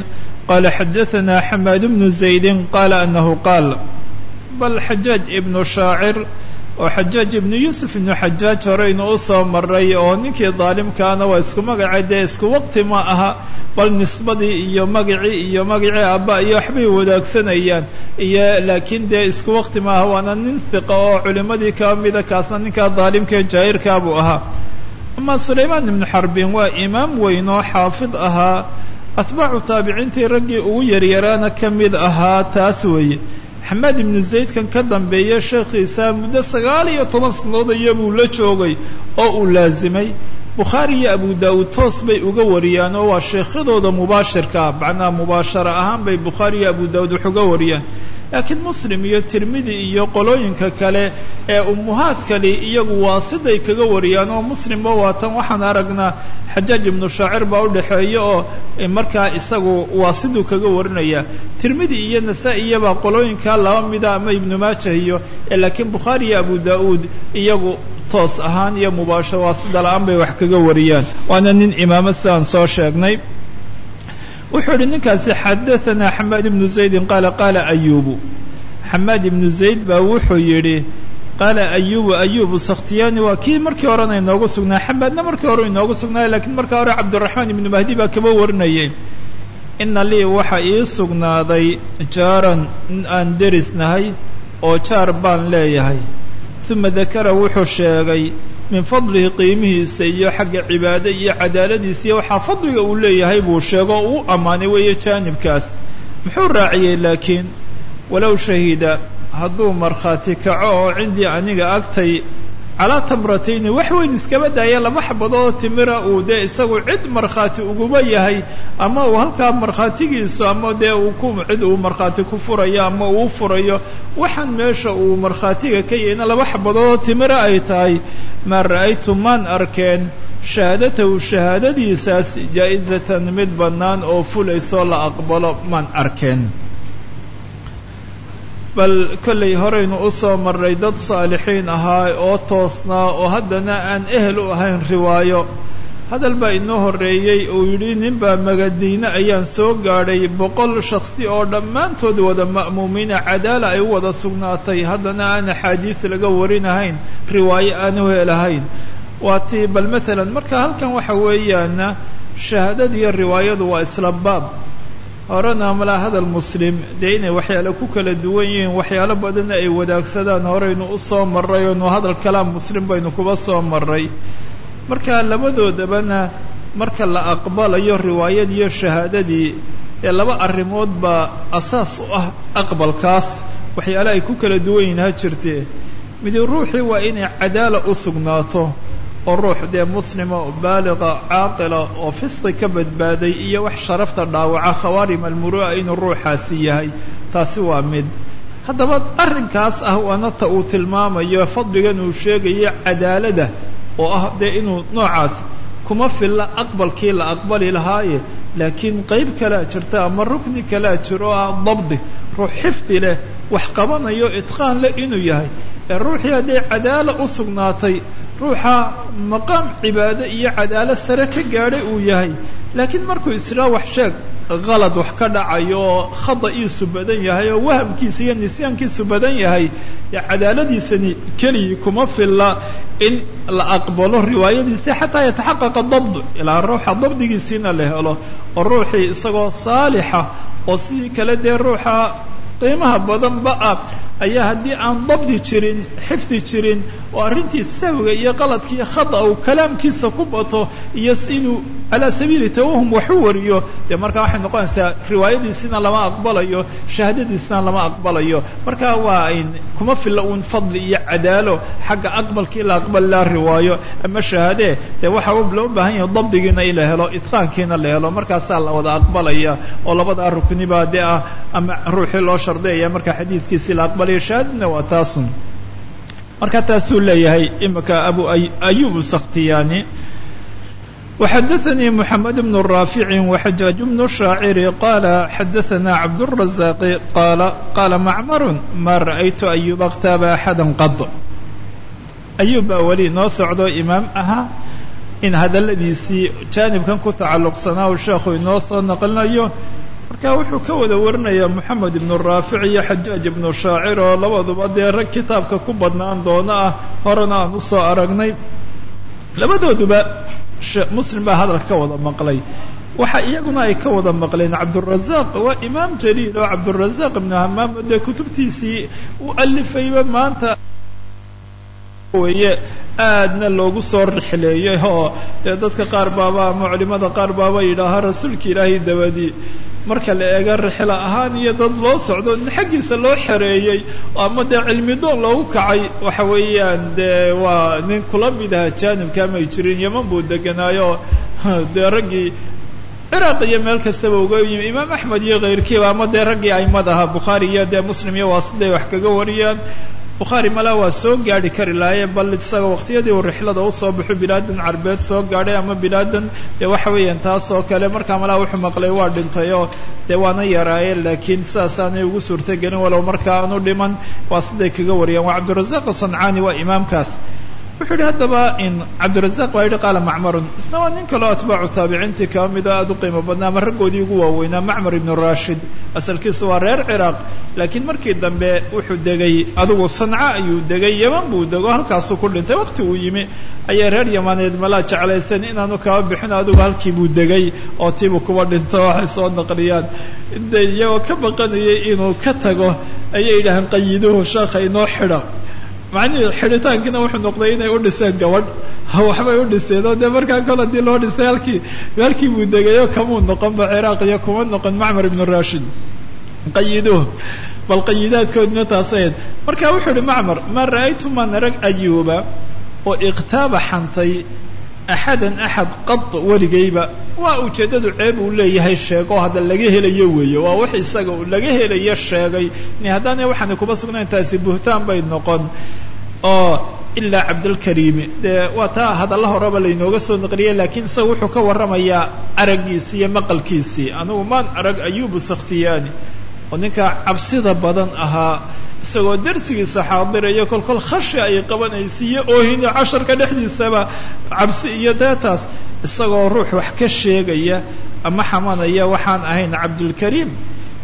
qaala xadaثana xamaad bnu zaydi qaala anahu qaal bal xajaaj ibnu shaacir oo xajaaj ibnu yuusuf ibnu xajaaj horeynu u soo maray oo ninkii daalimkaana waa isku magacay dee isku waqti ma aha bal nisbadii iyo magacii iyo magacii aabba iyo waxbay wadaagsanayaan. Iyo laakiin dee isku waqti maaha waana nin hiqa oo culimadii ka mida kaasna ninkaa daalimkae jaahirkaa buu ahaa. Ama sulaymaan ibnu xarbin waa imaam weyn oo xaafid ahaa. Atbaacu taabiciintii raggii ugu yaryaraana ka mid ahaa taas weeye xamaad ibnu zaydkan ka dambeeya sheekhiisa muddo sagaal iyo toban sannadood iyabuu la joogay oo uu laasimay bukhaari iyo abu daawuud toos bay uga wariyaan oo waa sheekhyadooda mubaashirkaa macnaha mubaashara ahaan bay bukhaari iyo abu daawuud wax uga wariyaan laakiin muslim iyo tirmidi iyo qolooyinka kale ee ummuhaadkali iyagu waasiday kaga wariyaan oo muslimba waatan waxaan aragnaa xajaaj ibnu shaacir baa u dhexeeya oo markaa isagu waasiduu kaga warinaya tirmidi iyo nasaa-i iyabaa qolooyinkaa laba mida ama ibnu maajah iyo laakiin bukhaari iyo abu daa'uud iyagu toos ahaan iyo mubaasharo waasida la'aan bay wax kaga wariyaan. Waana nin imaamo sidaan soo sheegnay wuxuu yihi ninkaasi xadaanaa xamaad ibnu zaydin qaala qaala ayubu xamaad ibnu zayd baa wuxuu yidhi qaala ayubu ayubu sakhtiyaani waa kii markii horena inoogu sugnaa xamaadna markii hore inoogu sugnaaya lakiin markaa hore cabdiraxmaan ibnu mahdi baa kaba warinayay ina lii waxaa ii sugnaaday jaaran aan derisnahay oo jaar baan leeyahay. Uma dakara wuxuu sheegay min fadlihi qiimihiisa iyo xagga cibaado iyo cadaaladiisa iyo waxaa fadliga uu leeyahay buu sheego o uu ammaanay weeye jaanibkaas. Muxuu raaciyey laakiin walow shahida hadduu markhaati kaco oo cindii aniga agtay calaa tamratayni wax weyn iskaba daaya laba xabadoo timira uu dee isagu cid markhaati uguba yahay ama uu halkaa markhaatigiisu ama dee uu ku cid uu markhaati ku furayo ama uu furayo waxaan meesha uu markhaatiga ka yahayna laba xabadoo timira ay tahay. Maa ra'aytu maan arkeen? Shahaadatahu shahaadadiisaas jaa-izatan mid bannaan oo fulaysoo la aqbalo maan arkeen bal kollay horeynu u soo marray dad saalixiin ahaa oo toosnaa oo haddana aan ehel u ahayn riwaayo. Hadal baa inoo horreeyey uu yidhi ninbaa magadiine ayaan soo gaadhay boqol shaksi oo dhammaantood wada ma'muumiina cadaala ay u wada sugnaatay. Haddana aan axaadiis laga warinahayn riwaayo aan u helahayn. Waa tii bal matalan marka halkan waxa weeyaana shahaadadiiyo riwaayadu waa isla baab horena malaa hadal muslim dee inay waxyaale ku kala duwan yihiin waxyaalo badanna ay wadaagsadaan. Horeynu u soo marray oonu hadal kalaam muslim baynu kuba soo marray. Marka labadoodabana marka la aqbalayo riwaayadiiyo shahaadadii ee laba arrimood baa asaas u ah aqbalkaas. Waxyaale ay ku kala duwan yihiin ha jirtee. Midi ruuxii waa inay cadaala u sugnaato oo ruux dee muslima baaliqa caaqila oo fisqi ka badbaaday iyo wax sharafta dhaawaca khawaarim almuru'a inuu ruuxaasi yahay taasi waa mid. Haddaba arrinkaas ah waana ta uu tilmaamayo fadligan uu sheegayo cadaalada oo ah dee inuu noocaas kuma filla aqbalkii la aqbali lahaaye laakiin qayb kalea jirta ama rukni kalea jiro ah dabdi ruux xifdi leh wax qabanayo itqaan leh inuu yahay. Ee ruuxii hadday cadaala u sugnaatay ruuxa maqaam cibaado iyo cadaalo sare ka gaadhay uu yahay. Laakiin markuu israa wax sheeg qalad wax ka dhacayo oo khada'iisu badan yahay oo wahamkiisa iyo nisyaankiisu badan yahay cadaaladiisani keligii kuma filla in la aqbalo riwaayadiisi xataa yataxaqaqa dabd ilaa ruuxa dabdigiisiina la helo oo ruuxii isagoo saalixa oo sidii kale dee ruuxa qiimaha badanba ah ayaa haddii aan dabdi jirin xifdi jirin oo arrintii sahwiga iyo qaladka iyo khada uu kalaamkiisa ku bato iyo inuu calaa sabiili tawahum waxu wariyo dee markaa waxay noqonaysaa riwaayadiisina lama aqbalayo shahaadadiisina lama aqbalayo. Marka waa kuma filla uun fadli iyo cadaalo xagga aqbalkii la aqbali laa riwaayo ama shahaadee dee waxa loo baahan yahay dabdigiina in la helo itqaankiina la helo markaasaa la wada aqbalaya oo labadaa ruknibaa dee ah ama ruuxii loo shardiyaya marka xadiidkiisii la aqbalaya shahaadadina waa taasun marka taasuu leeyahay imika abu ayub sakhtiyani وxdثnي محمد بن رافع وحجاج بن الشhاacر قال xdثna عبدالرزاق قال قال معمر ما رأيت أيوب اkتاaب أحدا قط أيوب baa weli noo socdo imaam ahaa in hadaladiisii jaanibkan ku tacalluqsanaa uu sheekhu inoo soo naqlinayo marka wuxuu ka wada warinaya moxamed ibnu raafic iyo xajaaj ibnu shaacir oo labaduba dee rag kitaabka ku badnaan doono ah horena aan u soo aragnay. Labadooduba muslim baa hadalka ka wada maqlay. Waxa iyaguna ay ka wada maqleen cabdurazaq waa imaam jaliil oo cabdurazaq ibnu hamaam dee kutubtiisii u alifayba maanta weye aadna loogu soo rixleeyey oo dee dadka qaar baaba ama culimada qaar baaba yidhaahaa rasuulka ilaahay dabadii marka la eego rixlo ahaan iyo dad loo socdo in xaggiisa loo xereeyey ama dee cilmi doon loogu kacay waxa weeyaan dee waa nin kula mid aha jaanibka may jirin yeman buu deganaayo dee raggii ciraaq iyo meel kastaba uga yimi imaam axmed iyo kayrkiiba ama dee raggii aimad ahaa bukhaari iyo dee muslim iyo waa siday wax kaga wariyaan bukhaari malaa waa soo gaadhi kari lahaye bal isaga waqtiyadii uu rixlada u soo baxo bilaadan carbeed soo gaadhay ama bilaadan dee waxa weeyaan taas oo kale. Markaa malaa wuxuu maqlay waa dhintay oo dee waana yaraayeen laakiin sidaasaanay ugu suurtagelin walow markaa aanu dhiman waa siday kaga wariyaan waa cabdirazaq sancaani waa imaamkaas wuxuu yihi haddaba in cabdirazaq baa yidhi qaala macmarun isna waa nin kaleo atbaacu taabiciintii kaba mida aada u qiimo badnaa ama raggoodii ugu waaweynaa macmar ibnu rashid asalkiisa waa reer ciraaq laakiin markii dambe wuxuu degay adigu sanca ayuu degay yeman buu dego halkaasuu ku dhintay waqti uu yimi ayay reer yamaneed malaa jeclaysteen inaanu kaba bixin adigu halkii buu degay oo tiibuu kuba dhinto waxay soo naqliyaan. De iyagoo ka baqanayay inuu ka tago ayay yidhaaheen qayiduhu sheekha inoo xidha macnihii xidhitaankiina wuxuu noqday inay u dhiseen gabadh. Waxbay u dhiseen oo dee markaa kole haddii loo dhisay halkii halkii buu degayo kamuu noqonba ciraaq iyo kuma noqon macmar ibnu rashid qayiduh bal qayidaadkoodina taasayd marka wuxuu ihi macmar ma ra'aytu maan ayuuba oo iqtaaba xantay axadan axad qad weligayba waa ujeeddadu ceeb uu leeyahay sheego hadda laga helayo weeye waa wax isaga laga helayo sheegay haddaana waxaana kuma sugnayn taasi buhtaan bay noqon oo ilaa cabdalkariimi dee waa taa hadalla horeba laynooga soo naqliyay laakiin isaga wuxuu ka warramayaa araggiisii iyo maqalkiisii anigu maan arag ayubu sakhtiyaani oo ninka cabsida badan ahaa isagoo darsigiisa xaadirayo kolkol khashi ay qabanaysa iyo oohina casharka dhexdiisaba cabsi iyo deetaas isagoo ruux wax ka sheegaya ama xamanaya waxaan ahayn cabdulkariim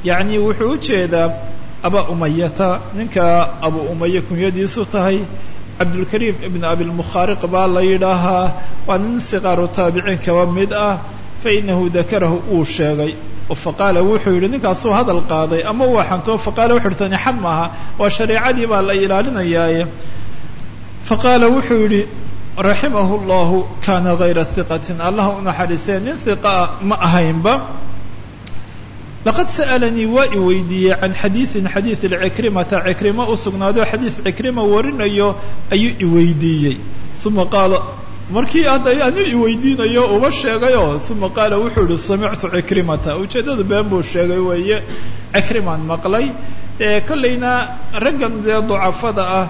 yacni wuxuu u jeedaa aba umayata ninka abu umaya kunyadiisu tahay cabdulkariim ibn abilmukhaariq baa la yidhaahaa waa nin siqaaru taabiciin kaba mid ah fa inahu dakarahu uu sheegay faqaala wuxuu yidhi ninkaasuu hadal qaaday ama uu xanto? Faqaala wuxu uhi tani xad maaha. Waa shareecadii baa la ilaalinayaaye faqaala wuxuu yidhi raximahu llahu kana hayra hiqatin allah u naxariisee nin hiqaa ma ahaynba. Laqad sa'alanii waa i weydiiyey can xadiidin xadiid icikrimata cikrimo u sugnaado xadiid cikrima warinayo ayuu i weydiiyey. Uma qaala markii hadda anu iweydiinayo uma sheegayoo uma qaala wuxuu yihi samictu cikrimata ujeeddadu been buu sheegay weeye cikrimaan maqlay. Kollayna raggan dee ducafada ah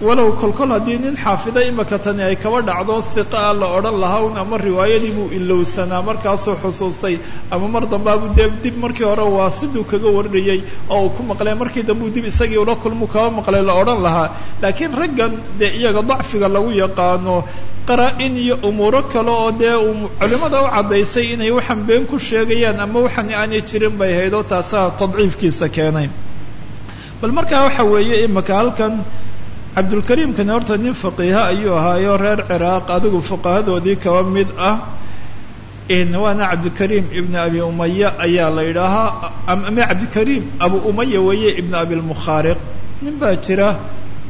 walow kolkol haddii nin xaafida imaka tani ay kaba dhacdo hiqaa la odhan lahaa un ama riwaayadii buu ilowsanaa markaasuu xusuustay. Ama mar dambaabu dee dib markii hore waa siduu kaga warinayay oo uu ku maqlay markii dambeu dib isagii ula kulmu kaba maqlay la odhan lahaa. Laakiin raggan dee iyaga dacfiga lagu yaqaano qaraa-in iyo umuuro kale oo dee uu culimada u caddaysay inay waxaan been ku sheegayaan ama waxaan aanay jirin bay ahayd oo taasaa tadciifkiisa keenay. Bal markaa waxa weeye imaka halkan cabdulkariimkani horta nin faqiiha ayuu ahaayo reer ciraaq adigu fuqahadoodii kaba mid ah. Waana cabdikariim ibn abi umaya ayaa la yidhaahaa ama cabdikariim abu umaya weeye ibn abilmukhaariq nin baa jira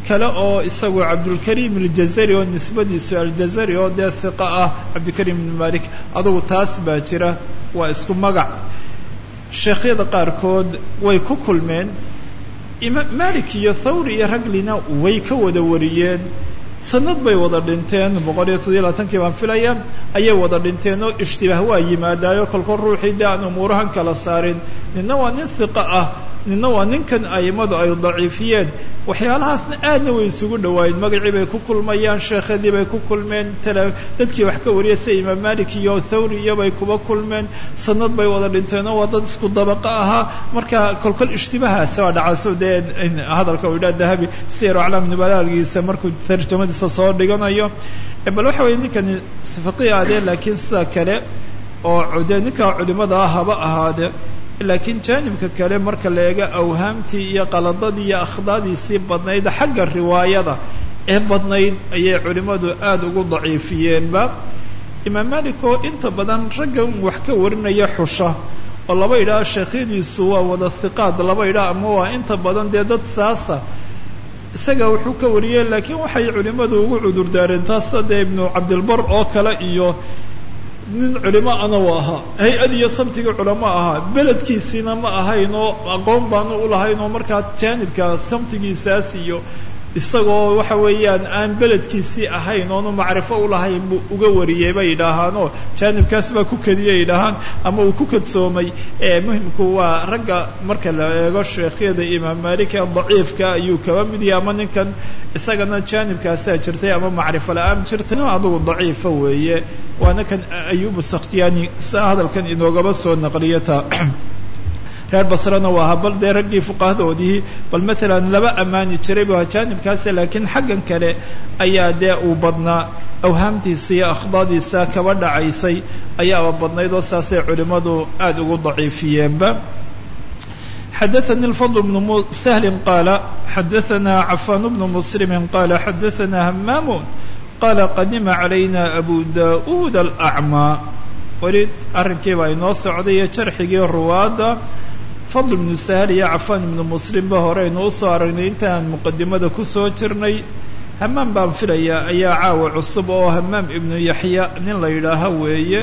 kale oo isagu cabdulkariim aljazari oo nisbadiisu aljazari oo dee hiqa ah cabdikariim ibn malik adugu taas baa jira waa isku magac. Sheekhyada qaarkood way ku kulmeen malik iyo thawri iyo raglina way ka wada wariyeen. Sanad bay wada dhinteen boqol iyo toddobiyo labaatankii baan filaya ayay wada dhinteen oo ishtibaah waa yimaadaayo kolkol ruuxii dee aan umuurahan kala saarin. Nina waa nin hiqa ah nina waa ninkan aimadu ay daciifiyeen waxyaalahaasna aadna way isugu dhawaayeen magacii bay ku kulmayaan sheekhadii bay ku kulmeen dadkii wax ka wariyay sida imaam malik iyo thawri iyo bay kuba kulmeen. Sanad bay wada dhinteen oo waa dad isku dabaqa ahaa. Marka kolkol ishtibahaasi waa dhacayso dee hadalka uu yidhaha dahabi siyar aclaam nubalaalgiisa markuu tarjamadiisa soo dhiganayo. Bal waxa weye ninkani faqiih adee laakiin sida kale oo dee ninkaa culimada ah haba ahaade laakiin jaanibka kale marka la eego awhaamtii iyo qaladadii iyo akhdaadiisii badnayd xagga riwaayada ee badnayd ayay culimmadu aada ugu daciifiyeenba. Imaam malik oo inta badan raggan wax ka warinaya xusha oo laba idhaha sheekhyadiisu waa wada hiqaad laba idhaha ama waa inta badan dee dad saasa isaga wuxuu ka wariyey laakiin waxay culimmadu ugu cudurdaareen taasa dee ibnu cabdilbar oo kale iyo nin culimo ana u ahaa. Hay'ad iyo sabtiga culamo ahaa. Beledkiisiina ma ahayn oo aqoon baanu ulahayn oo markaa jaanibka samtigiisaas iyo isagoo waxa weeyaan aan beledkiisii ahayn oonu macrifo ulahayn buu uga wariyey bay yidhaahaanoo jaanibkaas baa ku kadiyay yidhaahaan ama uu ku kadsoomay muhimku waa ragga marka la eego sheekhyada imaam malik ee daciifka ayuu kaba mid yahay ama ninkan. Isagana jaanibkaasaa jirtay ama macrifo la'aan jirtay adugu daciifa weeye. Waana kan ayubu sakhtiyaani saa hadalkan inoogaba soo naqliya taa reer basrena waa aha bal dee raggii fuqahadoodii bal maalan laba ammaani jiray bu jaanibkaasi laakiin xaggan kale ayaa dee uu badnaa awhaamtiisa iyo akhdaadiisa kaba dhacaysay ayaaba badnayd oo saasay culimmadu aada ugu daciifiyeenba xadaثnي الفضل بن سهل قال xadaثna عفان بن مسلم قال xadaثna همام قال qadima عalayna أبو داود الأعمى weli arrinkii baa inoo socday iyo jarxigii ruwaadda fadl ibnu sahal iyo cafaan ibnu muslimba horeynu u soo aragnay. Intaan muqadimada ku soo jirnay hamaam baan filayaa ayaa caawa cusub oo hamaam ibnu yaxya nin la yidhaaha weeye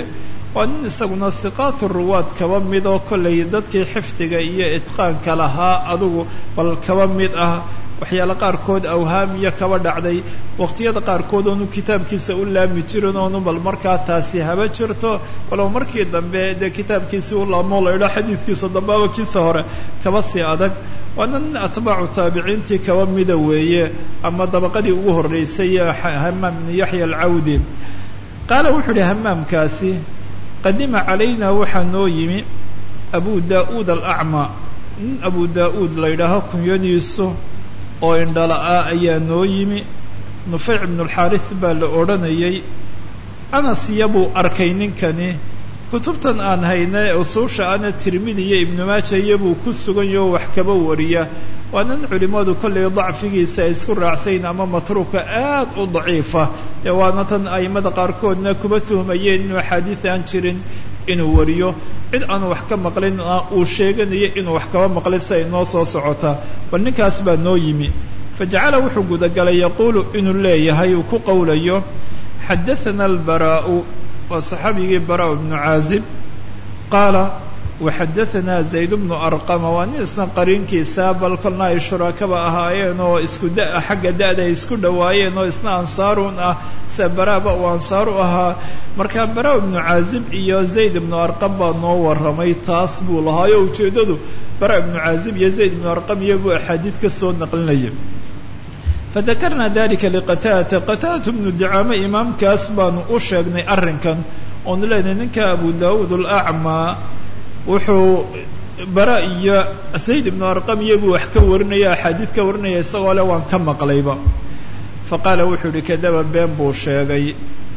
waa nin isaguna hiqaatu ruwaad kaba mid oo kollay dadkii xifdiga iyo itqaanka lahaa adugu bal kaba mid ah waxyaale qaarkood awhaam iyo kaba dhacday. Waqtiyada qaarkood oonu kitaabkiisa u laami jirin oonu bal markaa taasi haba jirto. Walow markii dambe dee kitaabkiisii u laamoo la idhaa xadiidkiisa dambeaba kiisa hore kaba sii adag. Waana nin atbaacu taabiciintii kaba mida weeye ama dabaqadii ugu horreysay hamaam ibnu yaxya alcawdi. Qaala wuxuu ihi hamaamkaasi qadima calayna waxaa noo yimi abu da'uud alacmaa. Nin abu da'uud la yidhaaho kunyadiisu oo indhala-ah ayaa noo yimi. Nufeyc ibnulxaaris baa la odhanayay anas iyabuu arkay ninkani? Kutubtan aan hayna usuusha ana tirmidi iyo ibnu maaja iyabuu ku sugan yaho wax kaba wariya. Waa nin culimmadu kollay dacfigiisa ay isku raacsayn ama matruuka aad u daciifa. Dee waana tan aimada qaarkoodna kuba tuhmayeen inuu axaadiis aan jirin inuu wariyo cid aanu wax ka maqlin uu sheeganayo inuu wax kaba maqlay si ay noo soo socotaa bal ninkaas baa noo yimi. Fajacala wuxuu gudagalay yaquulu inuu leeyahay uu ku qowlayo xadathana albaraa'u waa saxaabigii bara' ibnu caazib. Qaala waxadathana zayd bnu arqama waa nin isna qariinkiisa bal kolna ay shuraakaba ahaayeen oo isku da xagga da-da isku dhawaayeen oo isna ansaarun ah sida baraaba uu ansaar u ahaa markaa bara' ibnu caazib iyo zayd ibnu arqam baa noo warramay taas buu lahaayo ujeeddadu bara' ibnu caazib iyo zayd ibnu arqam iyobuu axaadiid ka soo naqlinaya fadakarnaa dalika liqataadata qataadatu bnu dicaame imaamkaas baanu u sheegnay arrinkan oonu leenahay ninka abu daawuud alacmaa wuxuu bara iyo sayd ibnu arqam iyo buu wax ka warinaya axaadiid ka warinaya isagoo le waan ka maqlayba. Faqaala wuxuu yihi kadaba been buu sheegay.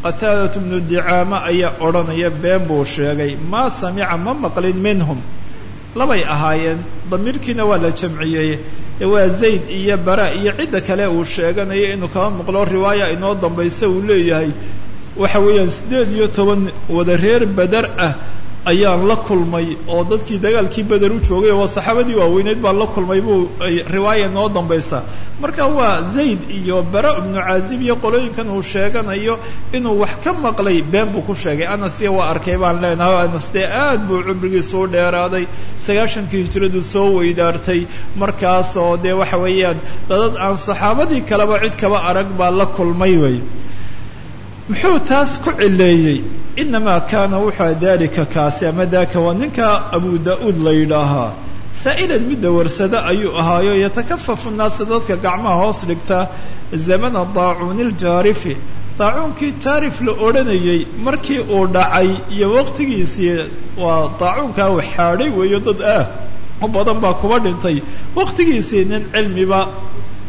Qataadatu bnu dicaame ayaa odhanaya been buu sheegay. Maa samica ma maqlin minhum. Labay ahaayeen damiirkiina waa la jamciyey. Waa zayd iyo bara iyo cidda kale uu sheeganayo inuu kaba maqlo riwaaya inoo dambaysa uu leeyahay. Waxa weeyaan siddeed iyo toban wada reer beder ah ayaan la kulmay oo dadkii dagaalkii beder u joogay oo saxaabadii waaweyneyd baan la kulmay buu riwaaya inoo dambaysa. Marka waa zayd iyo bara ibnu caazib iyo qolooyinkan uu sheeganayo inuu wax ka maqlay been buu ku sheegay. Anasiya waa arkay baan leenahay anas dee aad buu cumrigiisu u dheeraaday. Sagaashankii hijradu soo weydaartay. Markaas oo dee waxa weeyaan dadad aan saxaabadii kaleba cid kaba arag baa la kulmay wey muxuu taas ku cileeyey inamaa kaana wuxua dalika kaasi ama daaka waa ninka abu da'uud la yidhaahaa. Saa'ilan midda warsada ayuu ahaayo yatakafafu naasa dadka gacmaha hoos dhigta zamana daacuuni ljaarifi. Daacuunkii jaarif la odhanayey markii uu dhacay iyo waqtigiisii waa daacuunkaa u xaadhay weeyo dad ah u badan baa kuba dhintay. Waqtigiisii nin cilmiba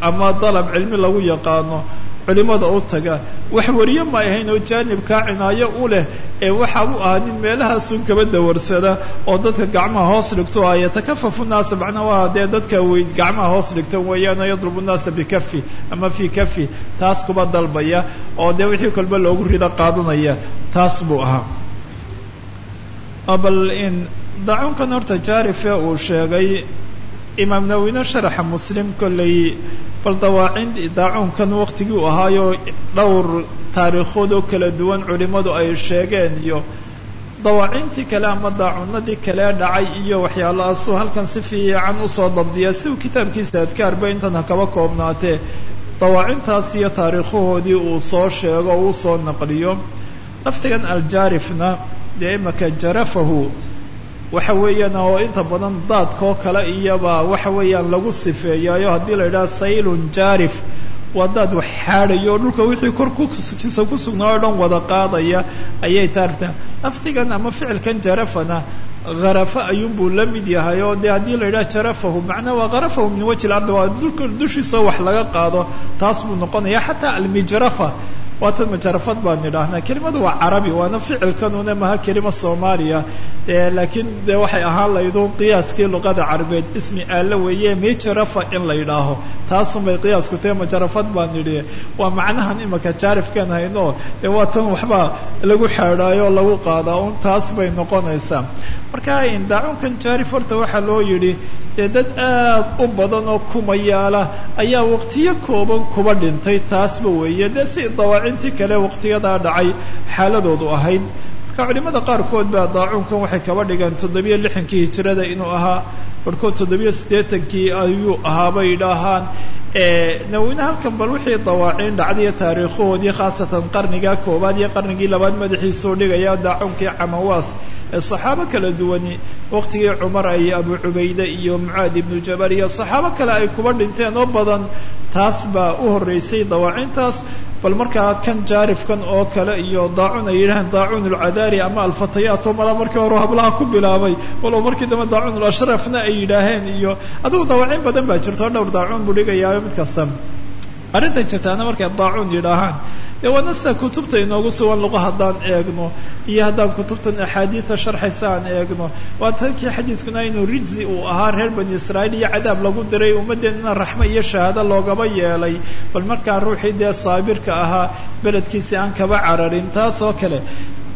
ama dalab cilmi lagu yaqaano culimada u taga wax wariye ma ahayn oo jaanibkaa cinaayo u leh ee waxa u ahaa nin meelahaasun kaba dawarsada oo dadka gacmaha hoos dhigto a yatakafafu naasa macnaa waa dee dadka wey gacmaha hoos dhigta weeyaan yadrubu naasa bikafi ama fii kafi taas kuba dalbaya oo dee wixii kolba loogu rido qaadanaya taas buu ahaa. Bal in dacuunkan horta jaarife uu sheegay imaam nawine sharaxa muslim kolley bal dawaacin daacuunkan waqtigii u ahaayo dhowr taariikhood oo kala duwan culimadu ay sheegeen iyo dawaacintii kale ama daacunadii kale dhacay iyo waxyaalahaasuu halkan si fiican u soo dabdiya. Si uu kitaabkiisa adkaarba intan hakaba koobnaatee. Dawaacintaas iyo taariikhahoodii uu soo sheego uu soo naqliyo. Laftigan aljaarifna dee imaka jarafahu waxa weeyaan oo inta badan daadkoo kale iyaba waxa weeyaan lagu sifeeyaayo haddii la yidhaha saylun jaarif. Waa daad wax xaadhayo oo dhulka wixii kor kukisa ku sugnaa o dhan wada qaadaya ayay taarta laftigan ama ficilkan jarafana harafa ayuunbuu la mid yahay oo dee haddii la yidhaha jarafahu macnaa waa harafahu min wajhi lardi waa dhulka dushiisa wax laga qaado taas buu noqonaya xataa almijrafa waatan majarafad baan idhaahnaa kelimadu waa carabi waana ficilkanuna maha kelima soomaaliya. Laakiin de waxay ahaan laydun qiyaaskii luqada carabeed ismi aalo weeye mijarafa in la yidhaaho. Taasunbay qiyaasku tahe majarafad baan idhi waa macnahan imaka jaarifkan hayno. De waa tan waxbaa lagu xeedhaayo lagu qaadaa un taas bay noqonaysaa marka daacunkan jaarif horta waxaa loo yidhi dee dad aad u badan oo kumayaala ayaa waqtiyo kooban kuba dhintay taasba weeye. Dee si dawaacintii kale waqtiyadaa dhacay xaaladoodu ahayd. Marka culimada qaarkood baa daacuunkan waxay kaba dhigeen toddobiyo lixankii hijirada inuu ahaa. Barhkood toddobiyo siddeetankii ayuu ahaa bay idhaahaan nawine halkan bal wixii dawaacin dhacdaiyo taariikhahoodii khaasatan qarniga koowaad iyo qarnigii labaad madaxiisuu dhigaya daacuunkii camawaas. Ee saxaabo kala duwani waqtigii cumar ay abu cubayde iyo mucaad ibnu jabal iyo saxaabo kale ay kuba dhinteen oo badan taas baa u horreysay dawaacintaas. Bal markaa kan jaarifkan oo kale iyo daacun ay yidhahaan daacun ulcadaari ama alfatayaat oo mala markii hore hablaha ku bilaabay. Walow markii dambe daacun ulashrafna ay yidhaaheen iyo adigu dawaacin badan baa jirta oo dhowr daacuun buu dhigayaayo mid kasta arrintan jirtaana markay daacuun yidhaahaan dee waana sida kutubta inoogu sugan luqa haddaan eegno iyo haddaan kutubtan axaadiida sharxaysa aan eegno. Waa tankii xadiidkuna inuu rijzi uu ahaa reer bani israa'iil iyo cadaab lagu diray ummaddeennana raxmo iyo shahaado loogaba yeelay. Bal markaa ruuxii dee saabirka ahaa beledkiisii aan kaba cararin taas oo kale.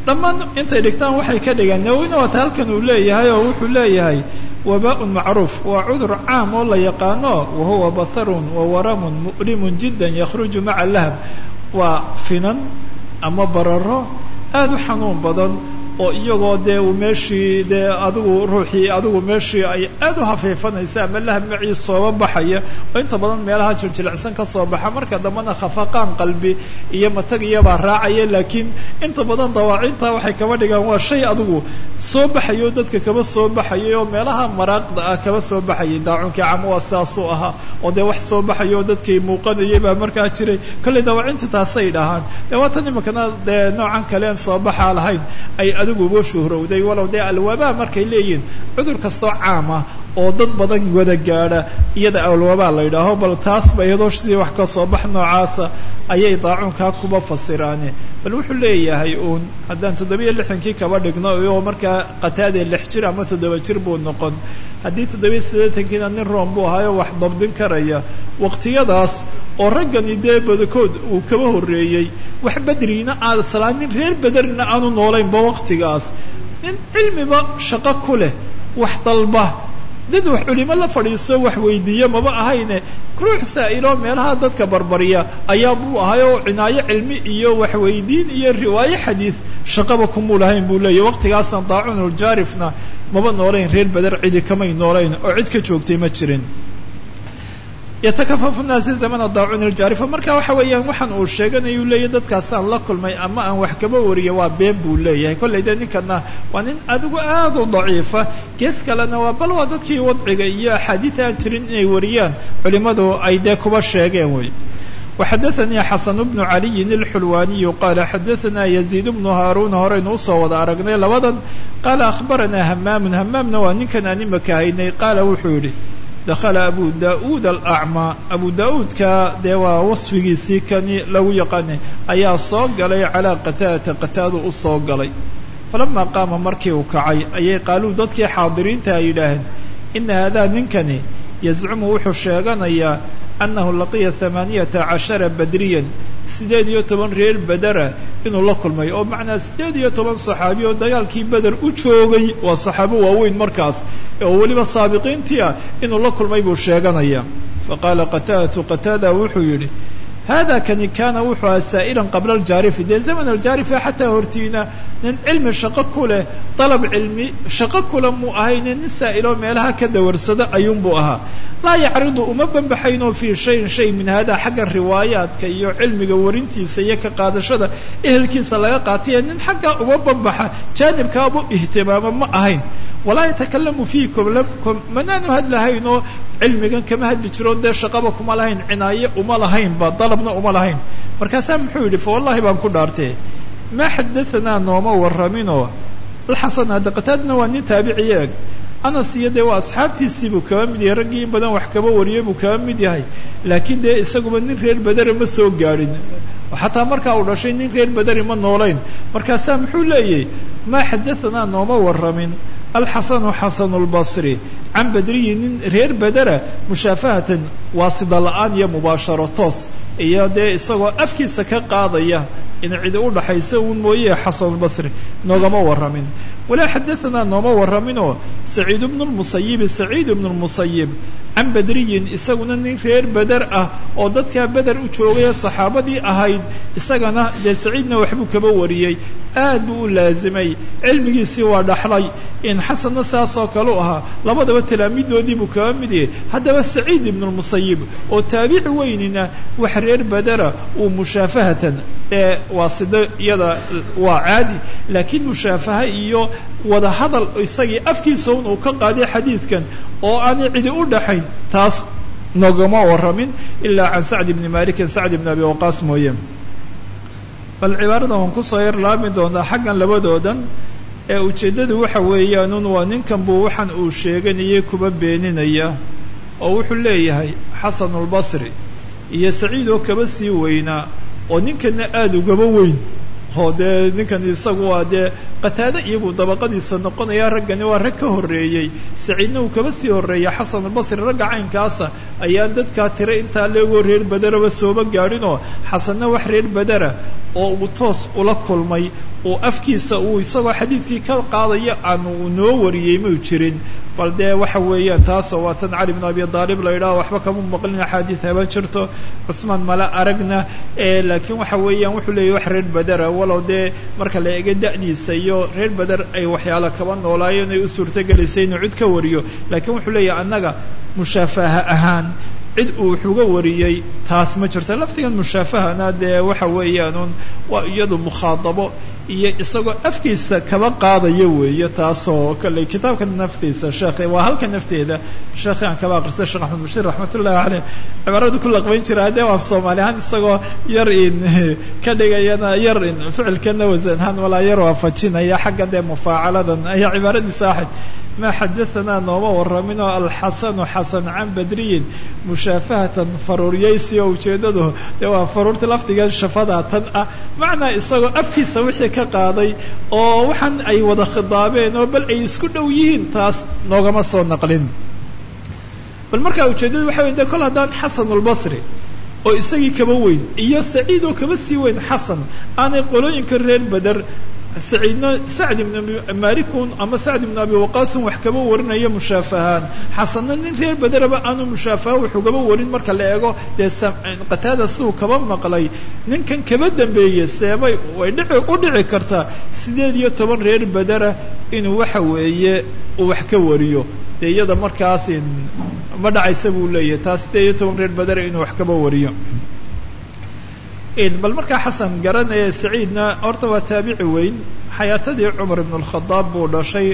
Dhammaan intay dhigtaan waxay ka dhigaan nawina waata halkan uu leeyahay oo wuxuu leeyahay wabaaء macruuf waa cudur caam oo la yaqaano wahuwa batharun wawaramun mu'limun jida yakhruju maca lahab. Waa finan ama bararo aada u xanuun badan oo iyagoo dee uu meeshii dee adigu ruuxii adigu meeshii ay aad u hafiifanaysa ama lahmacii sooba baxaya oo inta badan meelaha jirjilicsan ka soo baxa marka dambena khafaqaan qalbi iyo matag iyabaa raacaya laakiin inta badan dawaacinta waxay kaba dhigaan waa shay adigu soo baxayo dadka kaba soo baxayay oo meelaha maraaqda ah kaba soo baxayay daacunkii camo waa ahaa oo dee wax soo baxayo oo muuqanayay baa markaa jiray kollay dawaacinta taasay dhahaan. Dee waatan iminkana dee noocan kalean soo baxaa lahayn ay adigu uga shuhrowday walow dee alwabaa markay leeyihiin cudur kastoo caama oo dad badan wada gaadha iyada alwabaa la yidhaaho bal taasba iyadoo sidii wax ka soo bax noocaasa ayay daacunkaa kuba fasiraane bal wuxuu leeyahay uun haddaan toddobiyo lixdankii kaba dhigno oo markaa qataadee lix jir ama toddoba jir buu noqon. Haddii toddobiyo siddeetankiina nin room buu ahaayo wax dabdin karaya. Waqtiyadaas oo raggani dee badakood uu kaba horreeyey wax bedriina aan islaan nin reer bederina aanu noolaynba waqtigaas. Nin cilmiba shaqo ku leh wax dalba dad wax culimo la fadhiiso wax weydiiya maba ahayne. Ruux saa'iloo meelaha dadka barbarya ayaa buu ahay oo cinaayo cilmi iyo waxweydiin iyo riwaayo xadiid shaqaba kumuu lahayn buu leeyahy waqtigaasna daacunuljaarifna maba noolayn reer beder cidi kamay noolayn oo cid ka joogtay ma jirin yatakafafu naasi zamana daacuni ljaarifa marka waxa weeyaan waxaan uu sheeganayu leeyahy dadkaasaan la kulmay ama aan wax kaba wariyo waa been buu leeyahay. Kollay dee ninkana waa nin adigu aad u daciifa. Gees kalena waa bal waa dadkii wadciga iyo axaadiida aan jirin inay wariyaan. Culimmadu ay dee kuba sheegeen wey. Waxadaanii xasan bnu caliyin alxulwaaniyu qaala xadaanaa yaziid bnu haaruun horeynu u soo wada aragnay labadan. Qaala ahbaranaa hamaamun hamaamna waa ninkan aan imaka haynay qaala wuxuu yidhi dakhala abu da'uud alacmaa abu da'uudka dee waa wasfigiisii kani lagu yaqaanay ayaa soo galay calaa qataadata qataadu u soo galay falamaa qaama markii uu kacay ayay qaaluu dadkii xaadiriinta ay yidhaaheen ina haadaa ninkani yazcumu wuxuu sheeganayaa annahu laqiya hamaaniyata cashara badriyan siddeed iyo toban reer bedera inuu la kulmay oo macnaa siddeed iyo toban saxaabi oo dagaalkii beder u joogay waa saxaabo waaweyn markaas oo weliba saabiqiintii ah inuu la kulmay buu sheeganaya faqaala qataadatu qataada wuxuu yidhi hada kani kaana wuxuu ahaa saa'ilan qabla aljaarifi dee zaman aljaarifi xataa hortiina nin cilmi shaqo ku leh dalab cilmi shaqo kule muu ahayne nin saa'iloo meelaha ka dawarsada ayuunbuu ahaa laa yacridu uma banbaxaynoo fii shayin shay min hada xagga riwaayaadka iyo cilmiga warintiisa iyo ka qaadashada ehelkiisa laga qaatay nin xaggaa uma banbaxa jaanibkaabu ihtimaama ma ahayn walaa yatakalamu fiikum manaanu hadlahaynoo cilmigan kama hadli jiro dee shaqaba kuma lahayn cinaaye uma lahaynba dalabna uma lahayn. Markaasaa muxuu yidhi fa wallahi baan ku dhaartee maa xadaanaa nooma warraminoo alxasan hadda qataadna waa nin taabiciye eg anas iyo dee waa asxaabtiisii buu kaba mid yahay raggii in badan wax kaba wariyay buu kaba mid yahay. Laakiin dee isaguba nin reer bedere ma soo gaadhin. Xataa markaa uu dhashay nin reer bederi ma noolayn. Markaasaa muxuu leeyahy maa xadaanaa nooma warramin alxasanu xasanu lbasri can badriyi nin reer bedera mushaafahatan waasida la'aan iyo mubaasharo toos iyo dee isagoo afkiisa ka qaadaya in cidi u dhaxaysa uun mooye xasanulbasri noogama warramin walaa xadaanaa nooma warraminoo saciid bnu lmusayibi saciid bnu lmusayib can badriyin isaguna nin reer beder ah oo dadkaa beder u joogayoo saxaabadii ahayd isagana dee saciidna waxbuu kaba wariyey aad buu u laazimay cilmigiisii waa dhaxlay in xasanna saasoo kale u ahaa labadaba talaamiidoodii buu kaba mid yahay haddaba saciid ibnu lmusayib oo taabici weynina wax reer bedera uu mushaafahatan ee waasida iyada waa caadi laakiin mushaafaha iyo wada hadal isagii afkiisa un uu ka qaaday xadiidkan oo aanay cidi u dhaxayn taas nogama warramin ilaa can sacd ibni malikin sacd ibni abi waqaas mooye. Bal cibaarada waan ku soo yar laami doonaa xaggan labadoodan ee ujeeddadu waxa weeyaanun waa ninkan buu waxaan uu sheeganayay kuba beeninaya oo wuxuu leeyahay xasanulbasri iyo saciid oo kaba sii weynaa oo ninkana aada ugaba weyn oo dee ninkan isagu waa dee qataade iyaguu dabaqadiisa noqonaya raggani waa rag ka horreeyey. Saciidna uu kaba sii horreeya. Xasanulbasri ragga caynkaasa ayaa dadkaa tira intaa leegoo reer bederaba sooba gaadhinoo. Xasanna wax reer bedera oo uu toos ula kulmay oo afkiisa uu isagoo xadiidkii ka qaadaya aanu noo wariyey mau jirin. Bal dee waxa weeyaan taasoo waa tan cali bn abi aalib la yidhaho waxba kama maqlin axaadiid haba jirto cusmaan mala aragna laakiin waxa weeyaan wuxuu leeyahy wax reer bedera walow dee marka la ega da'diisa iyo reer beder ay waxyaalo kaba noolaayeen ay u suurtogelaysay inuu cid ka wariyo. Laakiin wuxuu leeyahay annaga mushaafaha ahaan cid uu wuxuga wariyey taas ma jirto laftigan mushaafahana dee waxa weeyaanuun waa iyadu mukhaadabo iyo isagoo afkiisa kaba qaadaya weeye taasoo kolley kitaabka naftiisa sheekh waa halka nafteeda. Sheekhi aan kaba akristay sheekh axmed bashir raxmatullahi caleyh cibaaradu ku laqbayn jira haddee waa soomaali ahaan isagoo yar in ka dhigayana yar in ficilkana wasanhaan walaa yar waafajinaya xagga dee mufaacaladan ayaa cibaaradiisa ahayd ma xadaanaa nooma waraminoo alxasanu xasan can badriyin mushaafahatan faruuryaysi oo ujeedadu dee waa faruurta laftiga shafada tan ah macnaa isagoo afkiisa wixii ka qaaday oo waxaan ay wada khidaabeen oo bal ay isku dhow yihiin taas noogama soo naqlin bal markaa ujeedadu waxa wey de kol haddaan xasan albasri oo isagii kaba weyn iyo saciid oo kaba sii weyn xasan aanay qolooyinka reer beder saciidna sacd ibn malikun ama sacd ibn abi waqaasun wax kaba warinaya mushaafahaan xasanna nin reer bederaba aanu mushaafaha wuxuu kaba warin marka la eego dee qataada siuu kaba maqlay ninkan kaba dambeeyey seebay way dhici u dhici kartaa sideed iyo toban reer bedera inuu waxa weeye uu wax ka wariyo dee iyada markaas ma dhacaysa buu leeyahay taa sideed iyo toban reer bedera inuu wax kaba wariyo bal markaa xasan garanaya saciidna horta waa taabici weyn xayaatadii cumar ibn اlkhadaab buu dhashay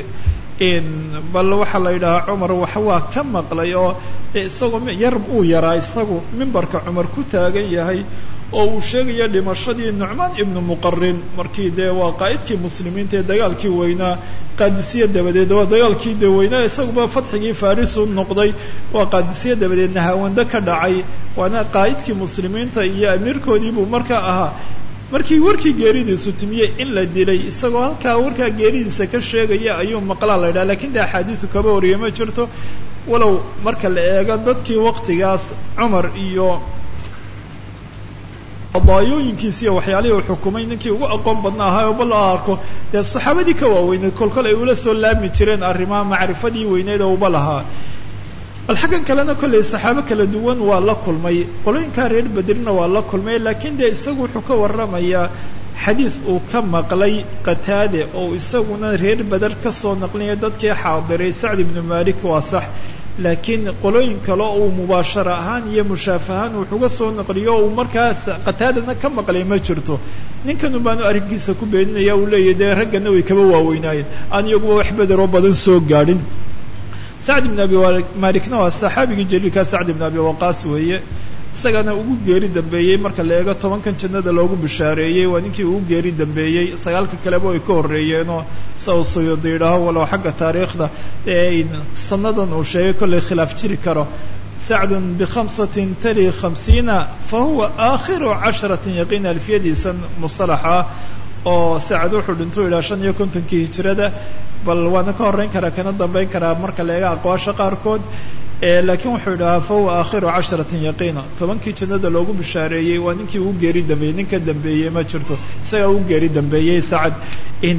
bal waxaa la yidhahaa cumar wax waa ka maqlay oo isagoo yar uu yaraa isagu mimbarka cumar ku taagan yahay oo uu sheegaya dhimashadii nucmaan ibnu muqarin markii dee waa qaa'idkii muslimiinta ee dagaalkii weynaa qaadisiya dabadeed waa dagaalkii de weynaa isaguba fatxigii farisu noqday. Waa qaadisiya dabadeedna hawando ka dhacay. Waana qaa'idkii muslimiinta iyo amiirkoodii buu markaa ahaa. Markii warkii geeridiisu timiyey in la dilay isagoo halkaa warkaa geeridiisa ka sheegaya ayuu maqlaa la yidhaha. Lakin de axaadiisu kaba wariya ma jirto. Walow marka la eego dadkii waqtigaas cumar iyo daayooyinkiisi iyo waxyaalihii uu xukumay ninkii ugu aqoon badna ahaa oo bal la arko dee saxaabadii ka waaweyneed kolkol ay ula soo laami jireen arrimaha macrifadii weyneed oo uba lahaa. Bal xaggan kalena kollay saxaabo kala duwan waa la kulmay qolooyinkaa reer bedirna waa la kulmay laakiin dee isagu wuxuu ka warramayaa xadiis uu ka maqlay qataade oo isaguna reer beder ka soo naqlinaya dadkii xaadiray sacd ibnu malik waa sax laakiin qolooyin kale uu mubaashara ahaan iyo mushaafahaan wuxuga soo naqliyo o uu markaas qataadana ka maqlay ma jirto. Ninkanu baanu arrinkiisa ku beeninaya uu leeyahy dee raggana way kaba waaweynaayeen. Aan iyaguba wax bederoo badan soo gaadhin. Sacd ibn abi malikna waa saxaabigii jaliilkaa sacd ibn abi waqaas weeye isagana ugu geeri dambeeyey marka la eego tobankan jannada loogu bishaareeyey waa ninkii ugu geeri dambeeyey. Sagaalka kaleba ay ka horreeyeenoo sa uu suyuudi walow xagga taariikhda ee sanadan uu sheegay kollay khilaaf jiri karo. Sacdun bikhamsatin tali khamsiina fa huwa aakhiru casharatin yaqiina alfiyadiisan musalaxa. Oo sacad wuxuu dhintuu yidhaha shan iyo kontonkii hijirada bal waana ka horreyn karaa kana dambeyn karaa marka la eega aqwaasha qaarkood laakiin wuxuu yidhahaa fa huwa aakhiru casharatin yaqiina tobankii jannada loogu bishaareeyey waa ninkii ugu geeri dambeeyey nin ka dambeeyey ma jirto isagaa ugu geeri dambeeyey sacad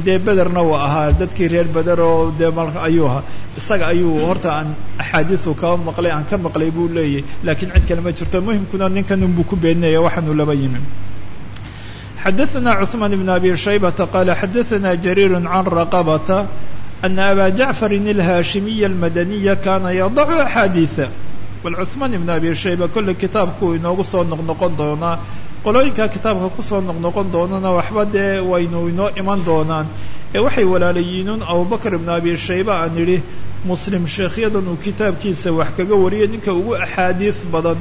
dee bederna uu ahaa dadkii reer beder oo dee m ayuu ahaa isaga ayuu horta aan axaadiisu kaba maqlay aan ka maqlay buu leeyahy laakiin cid kale ma jirto muhimkuna ninkan unbuu ku beeninaya waxaanu laba yimi xadaثna cثmaan بn abi shaybata qala xadaثna jariir can raqabata ana aba jacfarin اlhaashimiya اlmadaniya kana yadacu axaadiiثa bal cuثmaan ibn abi shayba kolley kitaabku inoogu soo noqnoqon doonaa qolooyinka kitaabka kusoo noqnoqon doonana waxba dee waynu inoo iman doonaan ee waxay walaalayiinuun abubakr ibn abi shayba aan idhi muslim sheekhyadan uu kitaabkiisa wax kaga wariyay ninka ugu axaadiis badan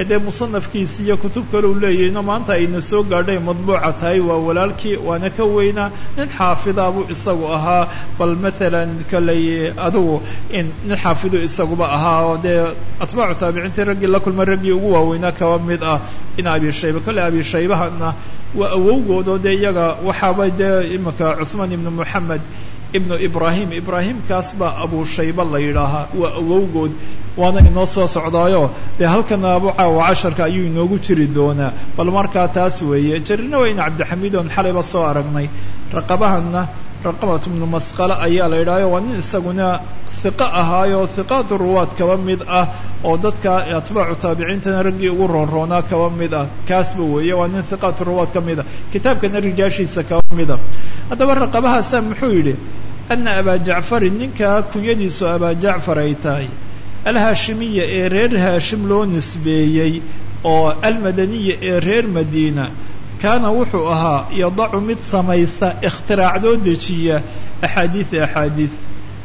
ee dee musanafkiisi iyo kutub kale u leeyahayno maanta ayna soo gaadhay madbuuca tahay waa walaalkii waana ka weynaa nin xaafida buu isagu ahaa bal maalan kaley adugu in nin xaafidu isaguba ahaa oo dee atbaacu taabiciintii raggii la kulmay raggii ugu waaweynaa kaba mid ah in abi shayba kolley abi shaybahana waa awowgood oo dee iyaga waxaaba dee iminka cuثmaan ibnu moxamed ibnu ibrahim. Ibraahimkaas baa abu shayba la yidhaahaa. Waa awowgood waana inoo soo socdaayo. Dee halkana abu caawa casharka ayuu inoogu jiri doonaa. Bal markaa taas weeye. Jarirna waa in cabdixamiid oon xalayba soo aragnay. Raqabahana raqabat ibnu masqale ayaa la yidhahyo waa nin isaguna hiqo ahaayo hiqaatu ruwaad kaba mid ah oo dadka atbaacu taabiciintana raggii ugu roonroonaa kaba mid ah. Kaasba weeye waa nin hiqaatu ruwaad ka mid ah. Kitaabkana rijaashiisa kaba mid ah. Haddaba raqabahaasa muxuu yidhi ana abaa jacfarin ninkaa kunyadiisu abaa jacfar ay tahay. Alhaashimiya ee reer haashim loo nisbeeyey oo almadaniya ee reer madiina kaana wuxuu ahaa yadacu mid samaysa ikhtiraacdoo dejiya axaadiida axaadiid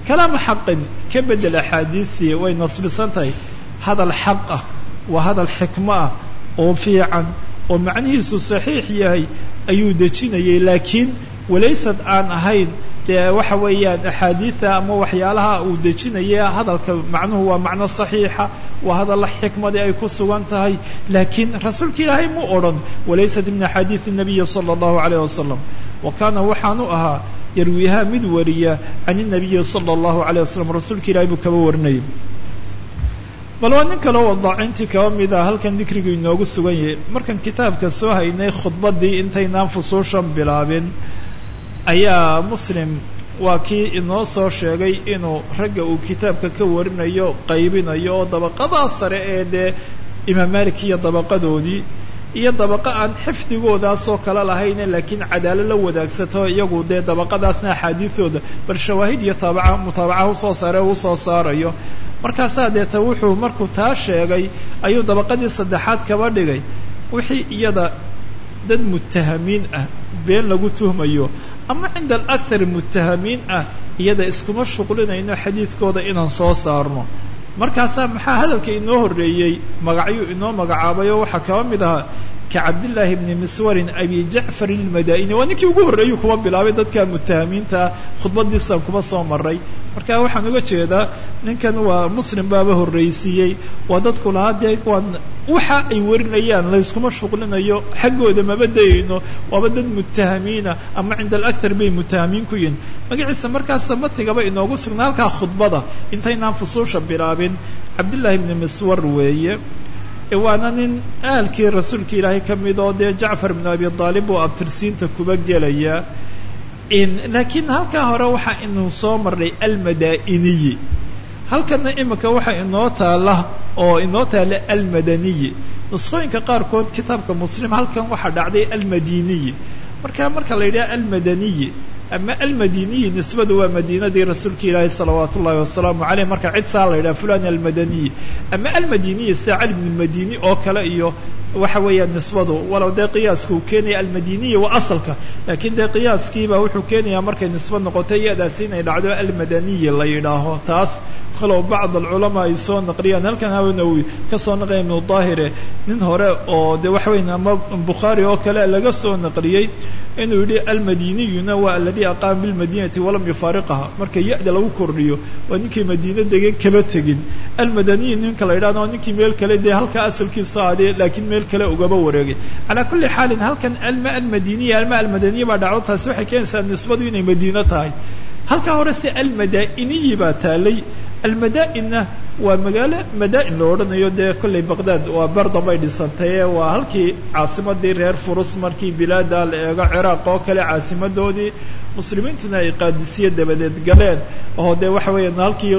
kalaama xaqin ka bedel axaadiisii way nasbisan tahay. Hadal xaq ah waa hadal xikmo ah oo fiican oo macnihiisu saxiix yahay ayuu dejinayay laakiin walaysad aan ahayn dee waxa weeyaan axaadiida ama waxyaalaha uu dejinaya hadalka macnuhu waa macno saxiixa waa hadalla xikmadii ay ku sugan tahay laakiin rasuulka ilaahay mu odhan walaysat min axaadiidi nabiyi sala allahu alayh wasalam wa kaana waxaanu ahaa yarwiihaa mid wariya can inabiyi sala allahu alayh wasalam rasuulka ilahay buu kaba warinayay bal waa nin kaleo wadaacintii kaba mid ah halkan dikrigu inoogu sugan yahay. Markan kitaabka soo haynay khudbaddii intaynaan fusuushan bilaabin ayaa muslim waa kii inoo soo sheegay inuu ragga uu kitaabka ka warinayo qaybinayo oo dabaqadaa sare ee dee imaam malik iyo dabaqadoodii iyo dabaqa aan xifdigoodaasoo kale lahayne laakiin cadaalo la wadaagsato iyagu dee dabaqadaasna axaadiidooda bal shawaahid iyo taabaca mutaabaca u soo saare u soo saarayo. Markaasaa deeta wuxuu markuu taa sheegay ayuu dabaqadii saddexaad kaba dhigay. Wixii iyada dad muttahamiin ah been lagu tuhmayo ama cinda alakthar muttahamiin ah iyada iskuma shuqlinayno xadiidkooda inaan soo saarno. Markaasaa maxaa hadalka inoo horreeyey magacyuu inoo magacaabayo waxaa kaba mid ahaa ka cabdillaahi bni miswarin abi jacfar ilmadaini waa ninkii ugu horreeyuu kuma bilaabay dadka muttahamiinta ah khudbadiisaan kuma soo maray marka waxaan uga jeedaa ninkan waa muslim baaba horreysiiyey. Waa dadku lahaa dee waan waxa ay warinayaan layskuma shuqlinayo xaggooda maba dayayno waaba dad muttahamiina ama cinda alakthar bay muttahamiin ku yihiin magaciisa markaasa matigaba inoogu sugnaa halkaa khudbada intaynaan fusuusha bilaabin cabdillahi bni miswar weeye waana nin ahalkii rasuulka ilaahay ka mid oo dee jacfar bnu abi aalib oo abtirsiinta kuba gelaya laakiin halkaa hore waxaa inuu soo marnay almadainiyi halkana imika waxaa inoo taala oo inoo taala almadaniyi. Nusqooyinka qaarkood kitaabka muslim halkan waxaa dhacday almadiniyi. Marka marka la yidhaha almadaniyi ama almadiniyi nisbadu waa madiinadii rasuulka ilaahi salawaat ullahi wasalaamu aleyh marka cid saa la yidhaha fulan almadaniyi ama almadiniyi sida cali bn madini oo kale iyo waxa weeyaan nisbadu walow dee qiyaaska uu keenaya almadiniyi waa asalka laakiin dee qiyaaskiiba wuxuu keenayaa markay nisbo noqoto iyadaasi inay dhacdo almadaniyi la yidhaaho taas khalow bacd alculamaa ay soo naqliyaan halkan hawanawi ka soo naqliya ibnu daahire nin hore oo de waxa weya ama bukhaari oo kale laga soo naqliyey inuu yidhi almadiniyuna waa aladii aqaama bilmadinati walam yufaariqaha. Marka ya-da lagu kordhiyo waa ninkii madiina degan kaba tegin. Almadaniyi ninka la yidhahdo ninkii meel kale dee halkaa asalkiisu aadee laakiin meel kale ugaba wareegay. Calaa kulli xaalin halkan alma almadiniya alma almadaniya baa dhacdo taasi waxay keenaysaa nisbadu inay madiino tahay. Halkaa hore se almadainiyi baa taalay. Almadaa'inna waa magaalo madaa'in la odhanayo dee kollay baqdaad waa berdam bay dhisantaye waa halkii caasimadii reer furus markii bilaada la eego ciraaq oo kale caasimadoodii muslimiintuna ay qaadisiye dabadeed galeen. Oo dee waxa weeyaan halkii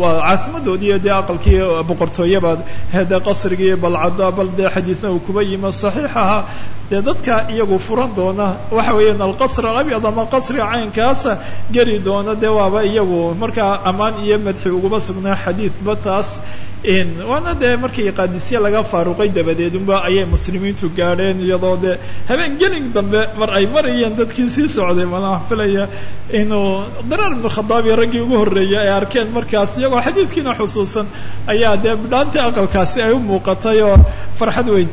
waa caasimadoodii dee aqalkii boqortooyaba hede qasrigii balcada bal dee xadiidna uu kuba yima saxiix ahaa dee dadka iyagu furan doona waxa weeyaan alqasr alabyad ama qasriga caynkaasa geli doona dee waaba iyagu markaa ammaan iyo madxi uguma sugnaa xadiidba taas. Waana dee markii qaadisye laga faaruqay dabadeed unba ayay muslimiintu gaadheen iyadoo dee habeen gelin dambe mar ay marayeen dadkii sii socday mana filaya. Inuu daraar ibnu khadaabi raggii ugu horreeyay ay arkeen markaas iyagoo xadiidkiina xusuusan ayaa dee bidhaantii aqalkaasi ay u muuqatay oo farxad weyn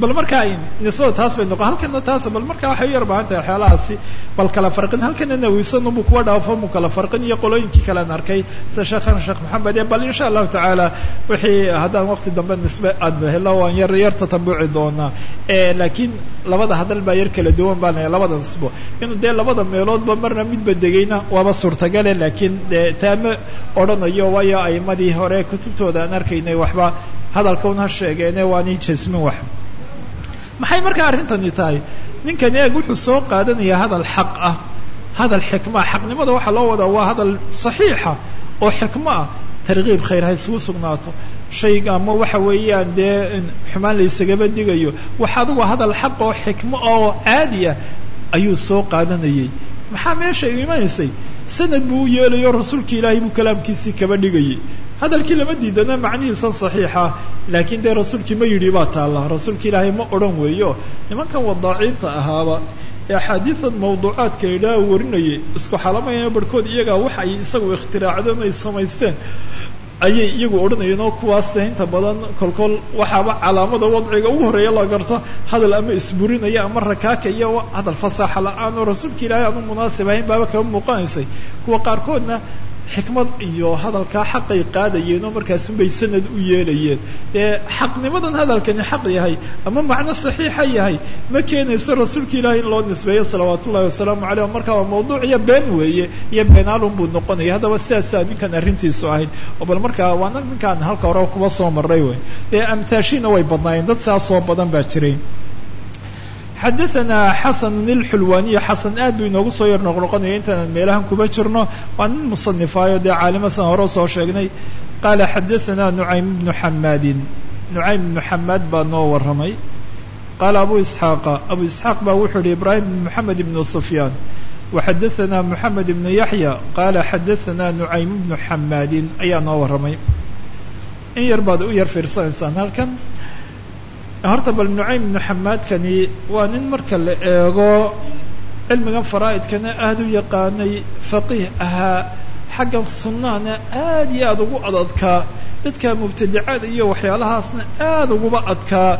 bal markaa nisbada taas bay noqon. Halkana taas bal markaa waxay yar baahan tahay waxyaalahaasi bal kala farqin. Halkana nawisanubuu kuwa dhaafo mu kala farqin iyo qolooyinkii kalean arkay. Sida sheekhana sheekh maxamed ee bal insha allahu tacaala wixii haddaan waqti dambe nisbe aadba helo waan yar yar tatambuci doonaa. Laakiin labada hadal baa yar kala duwan baan leeyahay labada nisbo. Inuu dee labada meeloodba marna midba degayna waaba suurtagale laakiin dee taama odhanayo waayo aimadii hore kutubtooda aan arkaynay waxba. Hadalka una sheegeene waanay jasmin wax maxay markaa arrintani tahay? Ninkan eeg wuxuu soo qaadanayaa hadal xaq ah. Hadal xikmaa xaqnimada waxaa loo wadaa waa hadal saxiixa oo xikmo ah. Tarkiib khayr ha isugu sugnaato. Shayga ama waxa weeyaan dee xumaan la isagaba digayo waxa adugu hadal xaq oo xikmo oo caadi ah ayuu soo qaadanayay. Maxaa meesha imanaysay sanad buu u yeelayo rasuulka ilaahay buu kalaamkiisii kaba dhigayay hadalkii lama diidana macnihiisan saxiixa laakiin dee rasuulkii ma yidhi baa taalla. Rasuulka ilaahay ma odhan weeyo. Nimankan wadaaciinta ahaaba ee axaadiidan mawduucaadka idhaha warinayay isku xalamayana barhkood iyagaa waxa ay isagu ikhtiraacdeen ay samaysteen ayay iyagu odhanayeen oo kuwaas de inta badan kolkol waxaaba calaamada wadciga ugu horreeya la garto hadal ama isburinaya ama rakaaka iyo hadal fasaaxa la'aan oo rasuulka ilaahay aanu munaasib ahayn baaba kaba muuqanaysay kuwa qaarkoodna xikmad iyo hadalkaa xaqay qaadayeen oo markaasunbay sanad u yeelayeen. Dee xaqnimadan hadalkani xaq yahay ama macno saxiixa yahay ma keenayso rasuulka ilaahay in loo nisbeeyo salawaat ullahi wasalaamu waa mawduuc iyo been weeye iyo beenaalun buu noqonaya. Haddaba sidaasaa ninkan arrintiisu ahayd. Oo bal markaa waana ninkaan halka hore kuba soo maray wey dee amtaashiina way badnaayeen dad saas oo badan baa jiray xadaanaa xasanu ilxulwaaniyo xasan aad buu inoogu soo yar noqnoqonaya intaanaan meelahan kuba jirno waa nin musanifaayo dee caalimo san hore soo sheegnay qaala xadaanaa nucaym ibnu xamaadin nucaym ibnu xamaad baa noo warramay qaala abu isxaaqa abu isxaaq baa wuxuu yihi ibraahim ibn moxamed ibnu sufyaan waxadaanaa moxamed ibnu yaxya qaala xadaanaa nucaym ibnu xamaadin ayaa noo warramay in yar baad u yar fiirsanaysaan horta bal nucaym ibnu xamaadkani waa nin marka la eego cilmigan faraa'idkana aada u yaqaanay faqiih ahaa. Xaggan sunnahana aada iyo aada ugu adadkaa. Dadka mubtadicada iyo waxyaalahaasna aada uguba adkaa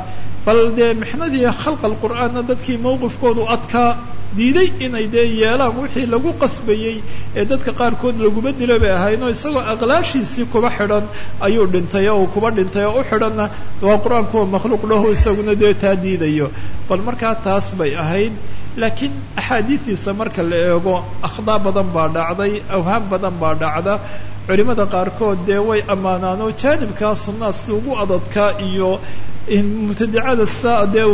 bal dee mixnadii khalqa alqur'aanna dadkii mawqifkoodu adkaa diiday inay dee yeelaan wixii lagu qasbayey ee dadka qaarkood laguba dila bay ahaynoo isagoo aqlaashiisii kuba xidhan ayuu dhintay oo kuba dhintay oo u xidhanna waa qur'aankuwa makhluuq dhaho isaguna dee taa diidayo. Bal markaa taas bay ahayd laakiin axaadiidiisa marka la eego akhdaa badan baa dhacday awhaam badan baa dhacda culimada qaarkood dee way ammaanaan oo jaanibkaa sunnaha si ugu adadkaa iyo mubtadicada saa dee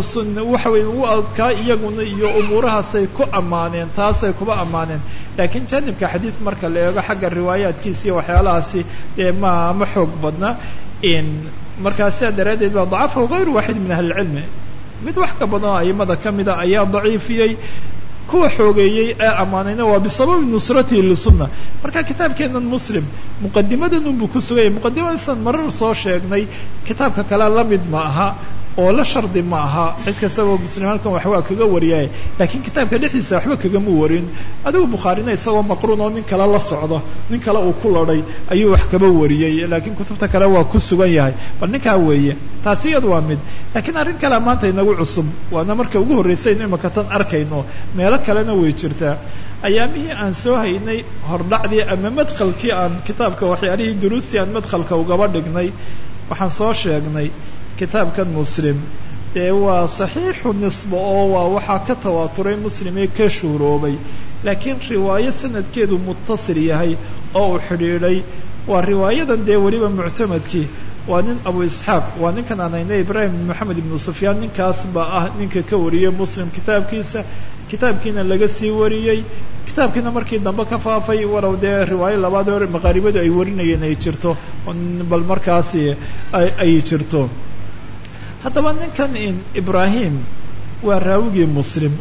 waxa weye ugu adkaa iyaguna iyo umuurahaasay ku ammaaneen taasay kuba ammaaneen. Laakiin jaanibka xadiid marka la eego xagga riwaayaadkiisa iyo waxyaalahaasi dee ma ma xoog badna markaa sidaa daraaddeed baa dacafahu gayru waaxid min ahli mid wax ka badan oo aimada kamida ayaa daciifiyey kuwa xoogeeyey ee ammaanayna waa bisababi nusratihi lisunna marka kitaabkeenan muslim muqadimadan unbuu ku sugaya muqadimadiisan marar soo sheegnay kitaabka kale la mid ma aha oo la shardi ma aha cid kastaba muslim halkan waxbaa kaga wariyay laakiin kitaabka dhexdiisa waxba kagama warin. Adigu bukhaarina isagoo maqruun oo nin kale la socdo nin kale uu ku ladhay ayuu wax kaba wariyey laakiin kutubta kale waa ku sugan yahay. Bal ninkaa weeye taasi iyadu waa mid. Laakiin arrin kalea maanta inagu cusub waana marka ugu horreysaynu imaka tan arkayno meelo kalena way jirtaa. Ayaamihii aan soo haynay hordhacdii ama madkhalkii aan kitaabka waxyaalihii duruustii aan madkhalka ugaba dhignay waxaan soo sheegnay kitaabkan muslim dee waa saxiixu nisba oo waa waxaa ka tawaaturay muslimee ka shuuroobay. Laakiin riwaayo sanadkeedu muttasil yahay oo uu xidhiidhay waa riwaayadan dee weliba muctamadkii waa nin abu isxaaq waa ninkan aan haynay ibraahim bin moxamed ibnu sufyaan ninkaas baa ah ninka ka wariyey muslim kitaabkiisa. Kitaabkiina laga sii wariyey. Kitaabkiina markii dambe ka faafay walow dee riwaayo labaad oo maqaaribadu ay warinayeen ay jirto bal markaasi ay jirto haddaba ninkan ibrahim waa raawigii muslim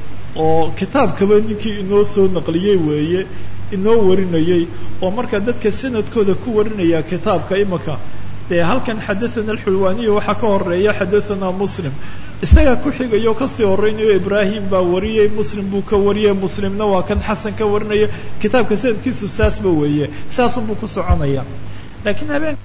oo kitaabkaba ninkii inoo soo naqliyey weeye inoo warinayey oo marka dadka sanadkooda ku warinaya kitaabka imaka dee halkan xadathana alxulwaniya waxaa ka horreeya xadathana muslim. Isagaa ku xigayo ka sii horeynayo ibrahim baa wariyey muslim buu ka wariyey muslimna waa kan xasan ka warinaya. Kitaabka sanadkiisu saasba weeye saasunbuu ku soconaya. Laakiin habeen